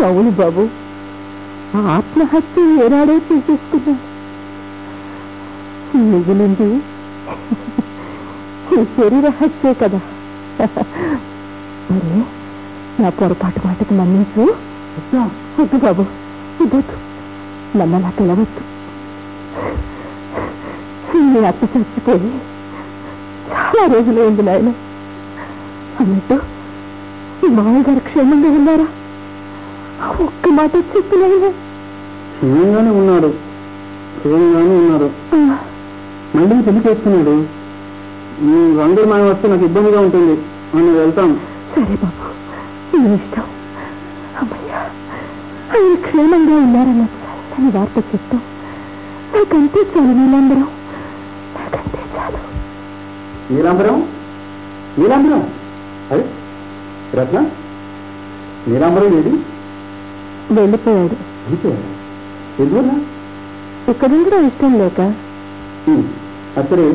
అవును బాబు ఆత్మహత్య ఏనాడే చేసేసుకున్నాను మిగిలింది శరీర హత్యే కదా. మరి నా పొరపాటు మాటకు మన్నించు. వద్దు బాబు. ఇదొద్దు నన్ను అలా పిలవద్దు. నీ అత్త చచ్చిపోయి చాలా రోజులు ఉంది నాయన. అన్నట్టు మామయ్య గారు క్షేమంగా ఉన్నారా? ఒక్క మాట చెప్పు నాయన. క్షేమంగానే ఉన్నాడు క్షేమంగానే ఉన్నారు. మళ్ళీ పెళ్ళి చేస్తున్నాడు రంగులు మాయ వస్తే నాకు ఇబ్బందిగా ఉంటుంది. మనం వెళ్తాం. సరే బాబు. నీ ఇష్టం అమ్మయ్యా ఆయన క్షేమంగా ఉన్నారన్న చల్లని వార్త చెప్తాం నాకంతే చాలు నీలందరం నాకంతే చాలు. నీలాంబరం నీలాంబరం అరే రత్న నీలాంబరం ఏది? వెళ్ళిపోయాడు. వెళ్ళిపోయాడా? ఎందువల్ల ఇక్కడ ఉండడం ఇష్టం లేక. అసలే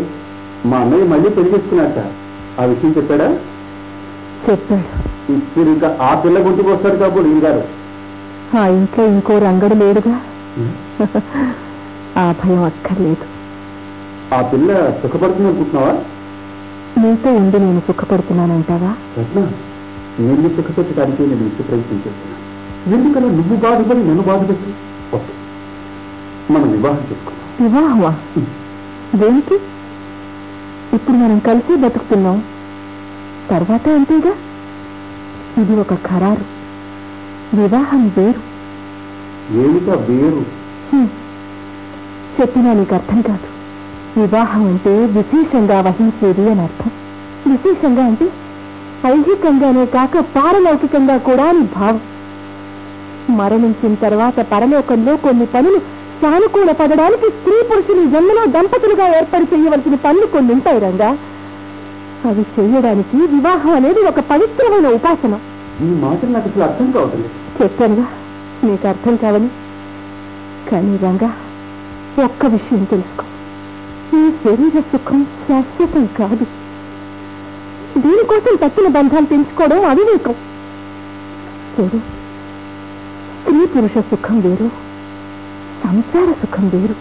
మా అన్నయ్య మళ్ళీ పెళ్ళి చేసుకున్నాట ఆ విషయం చెప్పాడా? చెప్పాడు ఇంకా ఆ పిల్ల గుంటుకు వస్తారు కాబోలు ఈ గారు. ఆ ఇంట్లో ఇంకో రంగడు లేడుగా? ఆ భయం అక్కర్లేదు. ఆ పిల్ల సుఖపడుతుంది అనుకుంటున్నావా? నీతో ఉండి నేను సుఖపడుతున్నానంటావా? నిన్ను సుఖపెట్టడానికి నేను ఇంటి ప్రయత్నం చేస్తున్నాను ఎందుకలా నువ్వు బాధపడి నన్ను బాధపెట్టి? ఓకే మనం వివాహం చేసుకున్నాం వివాహమా? దేనికి? ఇప్పుడు మనం కలిసి బతుకుతున్నాం. తర్వాత అంతేగా? ఇది ఒక ఖరారు. వివాహం వేరు. ఏమిటా వేరు? హ్మ్. చెప్పినా నీకు అర్థం కాదు. వివాహం అంటే విశేషంగా వహించేది అని అర్థం. విశేషంగా అంటే ఐహికంగానే కాక పారలౌకికంగా కూడా అని భావం. మరణించిన తర్వాత పరలోకంలో కొన్ని పనులు సానుకూల పడడానికి స్త్రీ పురుషులు జన్మలో దంపతులుగా ఏర్పడి చేయవలసిన పనులు కొన్ని ఉంటాయి రంగా. అవి చేయడానికి వివాహం అనేది ఒక పవిత్రమైన ఉపాసన. ఈ మాటలు నాకు అసలు అర్థం కావట్లేదు. చెప్పానుగా నీకు అర్థం కావని. కానీ రంగా ఒక్క విషయం తెలుసుకో. ఈ శరీర సుఖం శాశ్వతం కాదు. దీనికోసం తక్కిన బంధాలు పెంచుకోవడం అవివేకం. చూడు స్త్రీ పురుష సుఖం వేరు సంసార సుఖం వేరు.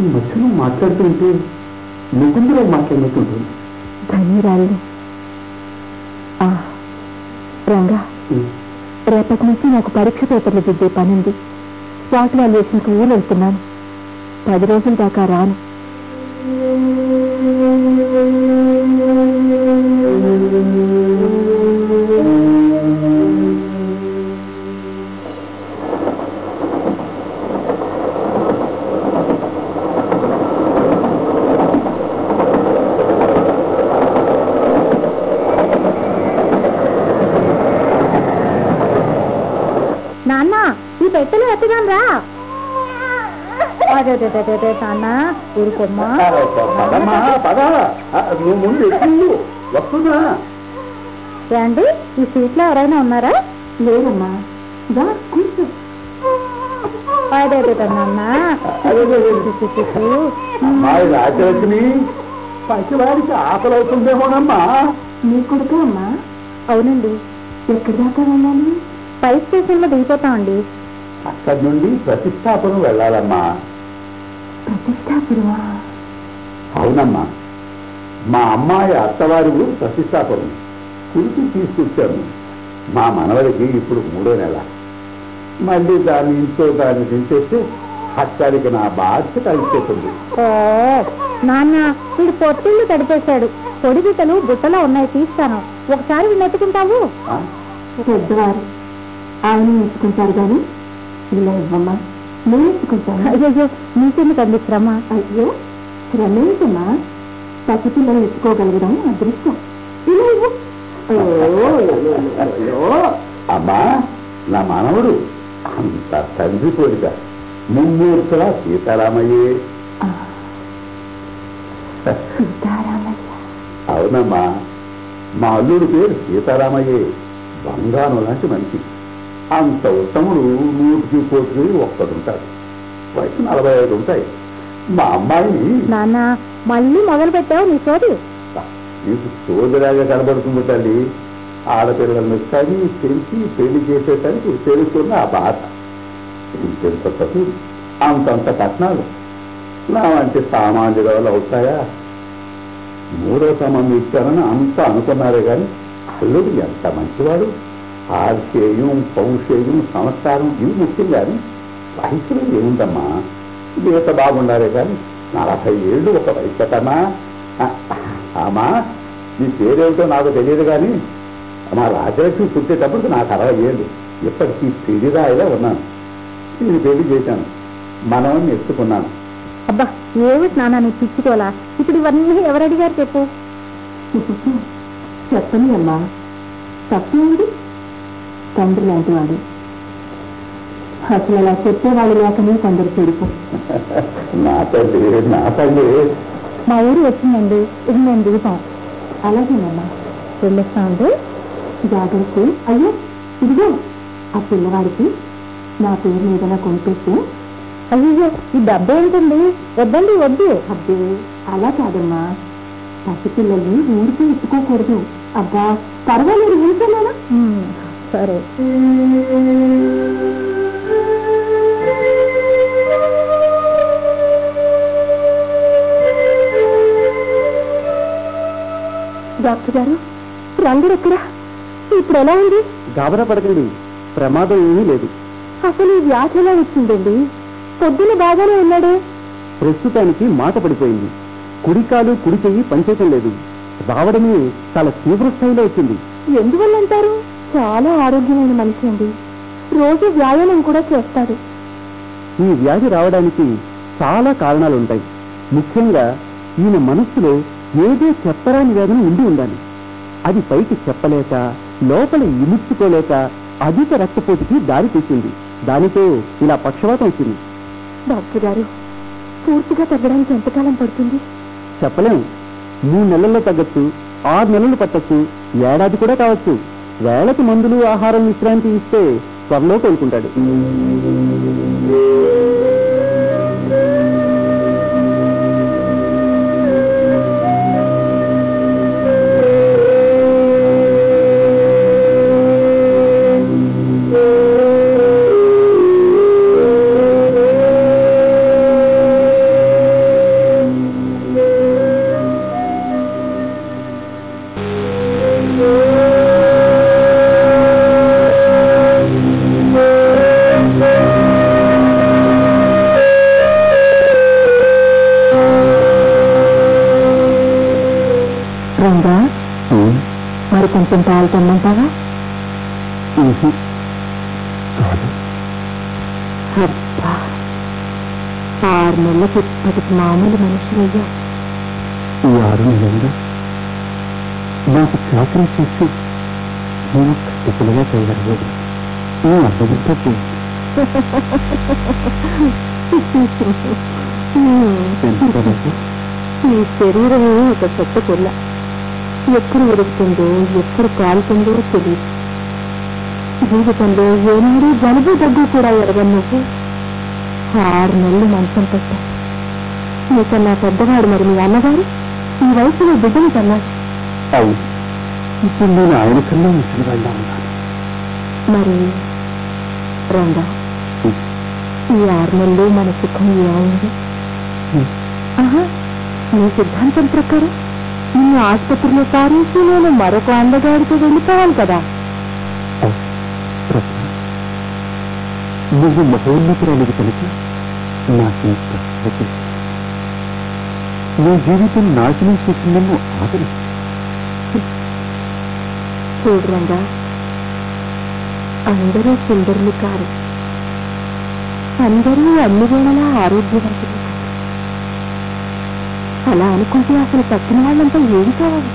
ఈ మధ్య నువ్వు మాట్లాడుతుంటే ముకుందరావు మాట్లాడినట్టుంటుంది. ధన్యరాల్ని ఆ, రంగా. రేపటి నుంచి నాకు పరీక్ష పేపర్లు దిద్దే పనుంది. వాటి వాల్యుయేషన్కి ఊరు వెళ్తున్నాను. పది రోజుల దాకా రాను. నాన్న ఊరుకోమ్మా పదమ్మా పద ఆ, ఏమండి ఈ సీట్లో ఎవరైనా ఉన్నారా లేదమ్మా దా రాజలక్ష్మి పసివాడికి ఆకలి అవుతుందేమోనమ్మా మీ కొడుకు అమ్మా అవునండి ఎక్కడి దాకా వెళ్ళాలి పై స్టేషన్లో దిగిపోతామండి అక్కడి నుండి ప్రతిష్టాపన వెళ్ళాలమ్మా ప్రతిష్టాపురమా అవునమ్మా. మా అమ్మాయి అత్తవారి ఊరు ప్రతిష్టాపనం కురిసి తీసుకొచ్చాను మా మనవడికి ఇప్పుడు మూడో నెల. మళ్ళీ దాన్ని ఇంట్లో దాన్ని దించేస్తే అక్కడికి నా బాధ్యత అయిపోతుంది. ఓ నాన్న వీడు పొట్టిల్లు తడిపేశాడు. పొడి బిడ్డలు బుట్టలో ఉన్నాయి తీస్తాను. ఒకసారి వీళ్ళు ఎత్తుకుంటావు? పెద్దవారు. ఆయన ఎత్తుకుంటారు కానీ ఇలా ఇవ్వమ్మా. నేను ఎత్తుకుంటాను అయ్యో నీకెందుకు అంది శ్రమ? అయ్యో శ్రమ ఏంటమ్మా పసిపిల్లలు ఎత్తుకోగలగడం అదృష్టం. అమ్మా నా మనవడు అంత తండ్రి కోరిక. ముమ్మూర్తుల సీతారామయ్యే. అవునమ్మా మా అల్లుడి పేరు సీతారామయ్యే. బంగారం లాంటి మనిషి. అంత ఉత్తముడు నూటికి కోటికి ఒక్కడుంటాడు. వయసు నలభై ఐదు ఉంటాయి మా అమ్మాయిని నాన్న మళ్ళీ మొదలు పెట్టావు నీ సోది. నీకు సోదరాగా కనబడుతుంది తల్లి. ఆడపిల్లలను కని పెంచి పెళ్ళి చేసేటానికి తెలుసుకున్న ఆ బాధ. తెలుసు అంతంత కట్నాలు. నా వంటి సామాన్యుల వల్ల అవుతాయా? మూడో సంబంధం ఇచ్చానని అంతా అనుకున్నారే కానీ అల్లుడు ఎంత మంచివాడు? ఆశేయం పౌషేయం సంస్కారం ఇవి ముఖ్యం కానీ వయసులో ఏముందమ్మా? గీత బాగుండారే కానీ నలభై ఏళ్ళు ఒక వయసు కన్నా అమ్మా నీ పేరేమిటో నాకు తెలియదు కానీ మా రాజలక్ష్మి పుట్టేటప్పుడు నాకు అరవై ఏళ్ళు. ఇప్పటికీ పిడిరాయిలా ఉన్నాను. నేను పెళ్ళి చేశాను. మనవన్ని ఎత్తుకున్నాను అబ్బా ఏమిటి నాన్న నీ పిచ్చుకోలా ఇప్పుడు ఇవన్నీ ఎవరు అడిగారు చెప్పు? చెప్పని అమ్మా. తప్పేంటి తండ్రి లాంటి వాడు. అసలు అలా చెప్పేవాళ్ళు లేకనే కొందరు చెడిపో నా తల్లి నా తల్లి. మా ఊరు వచ్చిందండి ఇది మేము దిగుతాం. అలాగేనమ్మా వెళ్ళొస్తామండి జాగ్రత్త. అయ్యో ఇదిగో ఆ పిల్లవాడికి నా పేరు ఏదైనా కొనిపెట్టి. అయ్యో ఈ డబ్బు ఏంటండి? వద్దండి వద్దు. అబ్బే అలా కాదమ్మా. పసిపిల్లల్ని ఊరికి ఎత్తుకోకూడదు అబ్బా పర్వాలేదు ఊరుకోలేనా సరే డాక్టర్ గారు రంగుడు ఎక్కడా ఇప్పుడు ఎలా ఉంది? గాబరా పడకండి. ప్రమాదం ఏమీ లేదు. అసలు ఈ వ్యాధి ఎలా వచ్చిందండి? పొద్దున బాగానే ఉన్నాడే. ప్రస్తుతానికి మాట పడిపోయింది. కుడి కాలు కుడి చెయ్యి పనిచేయటం లేదు. రావడమే చాలా తీవ్ర స్థాయిలో వచ్చింది. ఎందువల్ల అంటారు చాలా ఆరోగ్యమైన మనిషి అండి. రోజు వ్యాయామం కూడా చేస్తాడు ఈ వ్యాధి రావడానికి చాలా కారణాలు ఉంటాయి ముఖ్యంగా ఈయన మనస్సులో ఏదో చెప్పరాని వేదన ఉండి ఉండాలి. అది పైకి చెప్పలేక లోపల ఇముడ్చుకోలేక అధిక రక్తపోటుకి దారి తీసింది. దానితో ఇలా పక్షవాతం వచ్చింది డాక్టర్ గారు పూర్తిగా తగ్గడానికి ఎంతకాలం పడుతుంది? చెప్పలేం. మూడు నెలల్లో తగ్గచ్చు ఆరు నెలలు పట్టచ్చు ఏడాది కూడా కావచ్చు. వేళకి మందులు ఆహారం విశ్రాంతి ఇస్తే త్వరలో కోలుకుంటాడు. ఈ ఆరు నెలలుగా నాకు చాకరీ చేసి నేను కట్టుకులుగా చేయగలిగేది ఈ అర్థంతో ఈ శరీరమే ఒక చెత్త కొల్ల ఎప్పుడు ఉడుకుతుందో ఎప్పుడు కాలుతుందో తెలియదు జీవితంలో ఏనాడు జలుబు దగ్గు కూడా ఎరగను నువ్వు ఆరు నెలలు మంచం పెట్టా నీకన్నా పెద్దవాడు మరి మీ అన్నగారు? ఈ వయసులో బిడ్డలు కన్నా. అవును. ఇప్పుడు నేను ఆయన కన్నా ముసలివాళ్ళ ఉన్నాను మరి రంగా ఈ ఆరు నెలలు మన సుఖం ఏమైంది ఆహా నీ సిద్ధాంతం ప్రకారం నిన్ను ఆసుపత్రిలో సారించి నేను మరొక అందగాడితో వెళ్ళిపోవాలి కదా. నువ్వు మహోన్నతురాలివి కనుక నాకు ప్రశ్న నీ జీవితం నాశనం చేసిందని ఆదరి చూడు రంగా అందరూ సుందరులు కారు. అందరూ అన్ని వేళలా ఆరోగ్యవంతులు అలా అనుకుంటే అసలు తక్కిన వాళ్ళంతా ఏం కావాలి?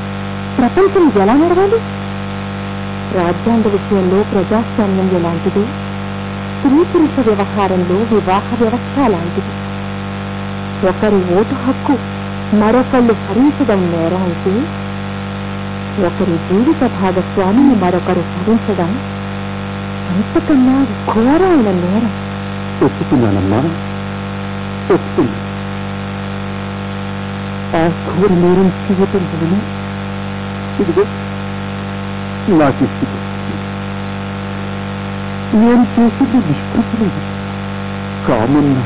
ప్రపంచం ఎలా నడవాలి? రాజ్యాంగ విషయంలో ప్రజాస్వామ్యం ఎలాంటిది? స్త్రీ పురుష వ్యవహారంలో వివాహ వ్యవస్థ లాంటిది ఒకరి ఓటు హక్కు మరొకళ్ళు భరించడం నేరం అయితే ఒకరి జీవిత భాగస్వామిని మరొకరు భరించడం అంతకన్నా ఘోరమైన నేరం. ఒప్పుకున్నానమ్మా. ఒప్పుకున్నా ఆ ఘోర నేరం చేయటం వలన ఇదిగో నాకు ఇస్తుంది నేను చేసింది నిష్కృతులేదు కామం నా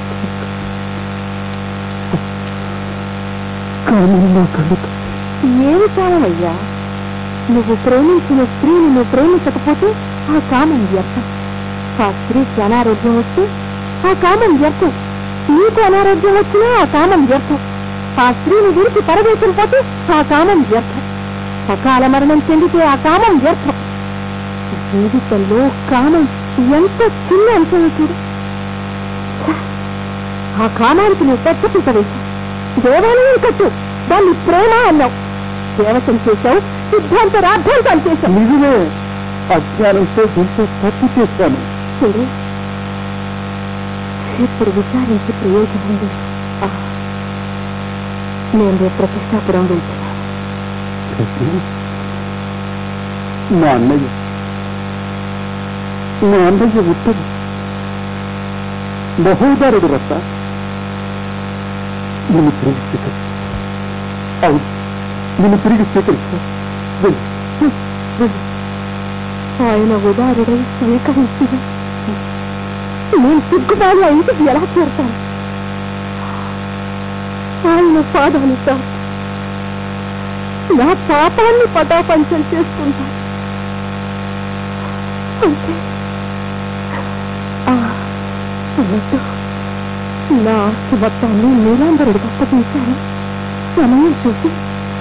ఏమి కామమయ్యా నువ్వు ప్రేమించిన స్త్రీని నువ్వు ప్రేమించకపోతే ఆ కామం వ్యర్థం. ఆ స్త్రీకి అనారోగ్యం వస్తే ఆ కామం వ్యర్థం. నీకు అనారోగ్యం వచ్చినా ఆ కామం వ్యర్థం. ఆ స్త్రీని విడిచి పరదేశం పోతే ఆ కామం వ్యర్థం. సకాల మరణం చెందితే ఆ కామం వ్యర్థం. జీవితంలో కామం ఎంత చిన్న అంశం చూడు. ఆ కామానికి నువ్వు పెద్ద పీట దేవాలయం కట్టు. దాన్ని ప్రేమ అన్నావు. దేవతం చేశావు సిద్ధాంత రాద్ధాంతాలు చేశావు. నిజమే. అజ్ఞానంతో ఎంతో తప్పు చేశాను. చూడు. ఇప్పుడు విచారించి ప్రయోజనం నేను రేపు ప్రతిష్టాపురం వెళ్తున్నాను మా అన్నయ్య. మా అన్నయ్య ఉత్తమ. మహోదారుడు రత్త నిన్ను తిరిగి స్వీకరిస్తా అవును నిన్ను తిరిగి స్వీకరిస్తా ఆయన ఉదారుడై స్వీకరించిన నేను సిగ్గుబాలు అయితే ఎలా చేరుతాను? ఆయన పాదాలు సార్ నా పాపాన్ని పటాపంచం చేసుకుంటా అంటే ఆ, నా ఆస్తి మొత్తాన్ని నీలాంబరుడికి అప్పగించాను సమయం చూసి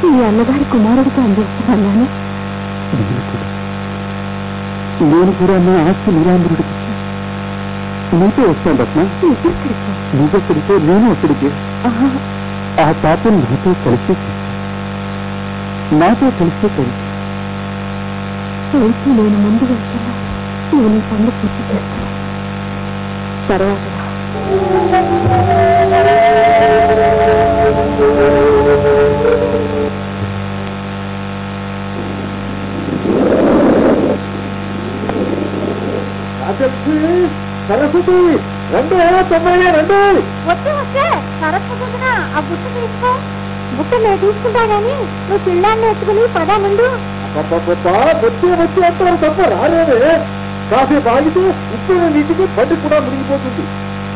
మీ అన్నగారి కుమారుడికి అందిస్తున్నాను నేను కూడా నా ఆస్తి నిరాంబరుడికి నీతో వస్తాను రత్న. నేను అక్కడికి ఆ పాపం నాతో కలిసి నాతో కలిసి కలిసి అయితే నేను ముందు వెళ్తున్నా నేను ఈ పనులు పూర్తి చేస్తాను. తర్వాత. సరస్వతి రండి తొంభై రండి. వస్తే వస్తే సరస్వతిన ఆ బుట్ట తీసుకో. బుట్ట నేను తీసుకుంటా గాని నువ్వు పిల్లాన్ని ఎత్తుకుని పదా ముందు. వచ్చి వచ్చి అంటారు తప్ప రాలేదే. కాసేపు ఆగితే ఉప్పు నీటికి బండి కూడా మునిగిపోతుంది.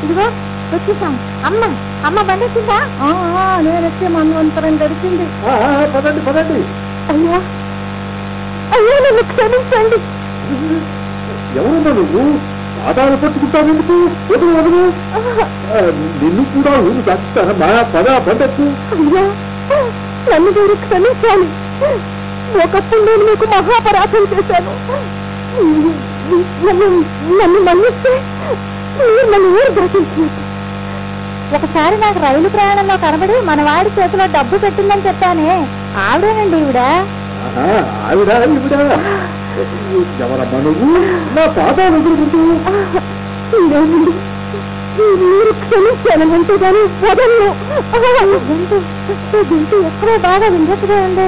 ఇదిగో వచ్చేసాం. అమ్మ అమ్మ బండేసిందా నేను వచ్చే మన్వంతరం గడిచింది పదండి పదండి. అయ్యా అయ్యా నన్ను క్షమించండి. ఎవరున్నా నువ్వు? ఆధార పట్టుకుంటావు ఎందుకు? వదులు వదులు. నిన్ను కూడా ఊరు దాచిస్తానమ్మా పద బండెక్కు అయ్యా నన్ను మీరు క్షమించాలి. ఒకప్పుడు నేను మీకు మహాపరాధం చేశాను. నన్ను నన్ను మన్నిస్తే మీరు నన్ను ఊరు ఒకసారి నాకు రైలు ప్రయాణంలో కనబడి మన వాడి చేతిలో డబ్బు పెట్టిందని చెప్పానే. ఆవిడేనండి ఈవిడ? ఆహా, ఆవిడ ఈవిడ. ఎవరమ్మా నువ్వు? నా పాదాలు వదులుకుంటూ లేదండి మీరు క్షమించాలని అంటే కానీ వదలను. గొంతు గొంతు ఎక్కడో బాగా ఉంది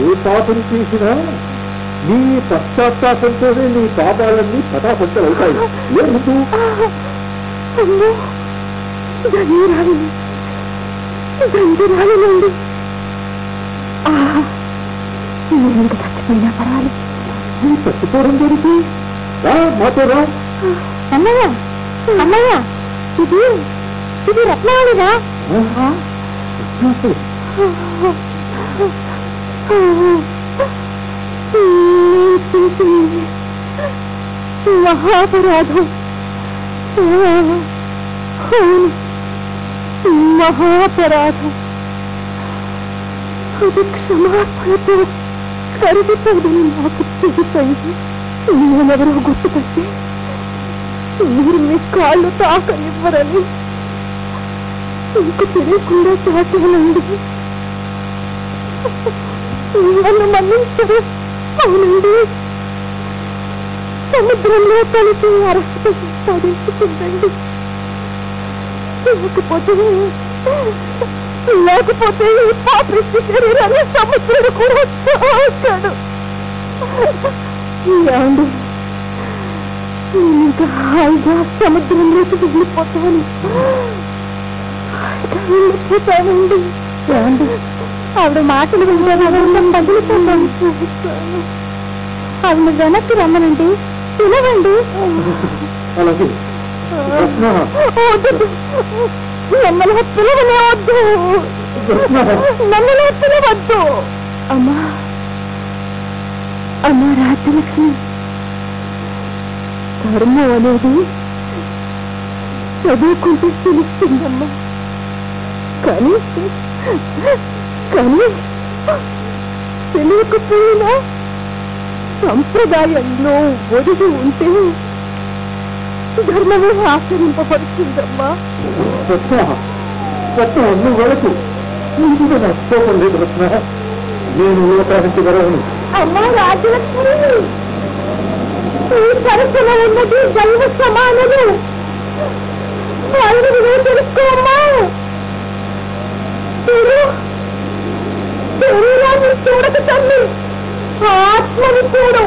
ఏ పాపం చేసినా నీ పశ్చాత్తాపంతోనే నీ పాపాలన్నీ పటాపంచలు అవుతాయి. ఏ ముందు? నేను ఇంక చచ్చిపోయినా పర్వాలేదు. నీ చచ్చిపోవడం దేనికి రా మాతో రా. అన్నయ్య అన్నయ్య ఇది ఇది రత్నావళిరా మహాపరాధం. అవును మహాపరాధం. అది క్షమాపణతో కరిగిపోదని నాకు తెలిసైంది. నేనెవరో గుర్తుపట్టి మీరు మీ కాళ్ళు తాకనివ్వరని ఇంక తెలియకుండా తాకేనండి నన్ను మన్నించరు అవునండి. సముద్రంలో కలిసి అరస్సు సాధించుకుందండి లేకపోతే లేకపోతే ఈ పాపిష్టి శరీరాన్ని సముద్రుడు కూడా తాకాడు ఏమండి? నేను ఇంకా హాయిగా సముద్రంలోకి వెళ్ళిపోతాను. వెళ్ళిపోతానండి. ఏమండి? ఆవిడ మాటలు వింటే పగిలిపోతాను ఆవిడ వెనక్కి రమ్మనండి. పిలవండి రత్న వద్దు. నన్ను పిలవనే వద్దు నన్ను పిలవద్దు అమ్మా. అమ్మా రాజలక్ష్మి. ధర్మం అనేది చదువుకుంటే తెలుస్తుందమ్మా. కానీ కానీ తెలియకపోయినా సంప్రదాయంలో ఒడిగి ఉంటే ధర్మమే ఆచరింపబడుతుందమ్మా. రత్న నువ్వు వెళకు నీకు నాకు కోపం లేదు రత్న. నేను లోకానికి వెరవను అమ్మా రాజలక్ష్మి! ఈ సరస్సులో ఉన్నది దైవ సమానము. తెలుసుకోమ్మా. శరీరాన్ని చూడక తల్లి. ఆత్మని చూడు.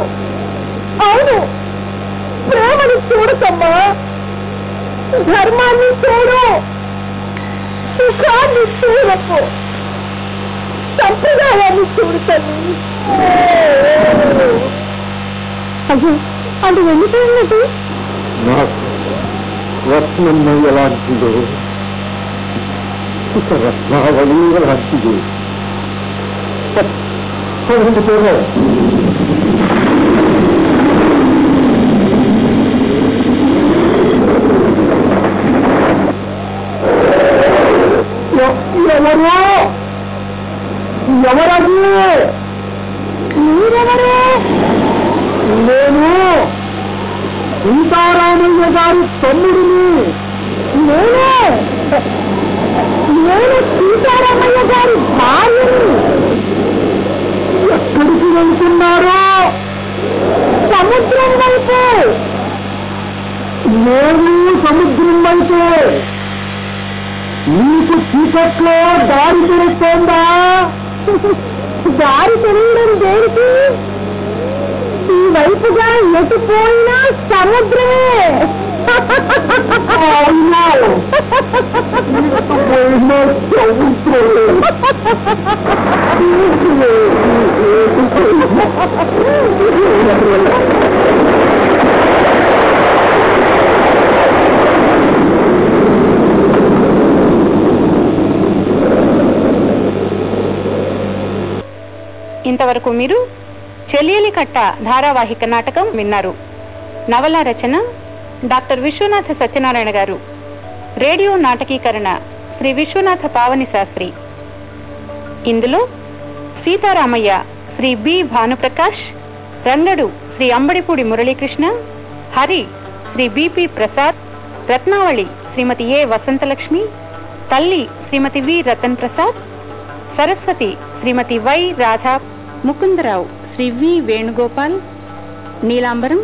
అవును. ప్రేమని చూడకమ్మా. ధర్మాన్ని చూడు. సుఖాన్ని చూడకు. సంప్రదాయాన్ని చూడు తల్లి. అయ్యో అది ఎందుకన్నది రత్నమ్మ ఎలాంటిదో. ఇక రత్నావళి ఎలాంటిదో. పదండి పోగా ఎవరు ఎవరది మీరెవరు నేను సీతారామయ్య గారి తమ్ముడిని చీకట్లో దారి తెలుస్తోందా దారి తెలియడం దేనికి? ఈ వైపుగా ఎటు పోయినా సముద్రమే (laughs) అవునా? పోయిన ఇంతవరకు మీరు చెలియలి కట్ట ధారావాహిక నాటకం విన్నారు. నవల రచన డాక్టర్ విశ్వనాథ సత్యనారాయణ గారు. రేడియో నాటకీకరణ శ్రీ విశ్వనాథ పావని శాస్త్రి. ఇందులో Sitaramayya Shri B Bhanuprakash Rangadu Shri Ambadipudi Muralikrishna Hari Shri B P Prasad Ratnavali Shrimati A Vasantalakshmi తల్లి Shrimati V Ratan Prasad Saraswati Shrimati Y Radha Mukundarao Shri V Venugopal Neelambaram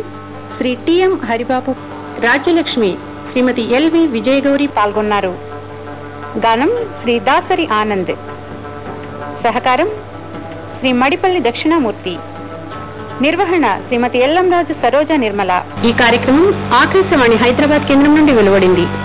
Shri T M Haribabu Rajyalakshmi Shrimati L V Vijayagauri పాల్గొన్నారు. గానం శ్రీ దాసరి ఆనంద్. సహకారం శ్రీ మడిపల్లి దక్షిణామూర్తి. నిర్వహణ శ్రీమతి ఎల్లంరాజు సరోజ నిర్మల. ఈ కార్యక్రమం ఆకాశవాణి హైదరాబాద్ కేంద్రం నుండి వెలువడింది.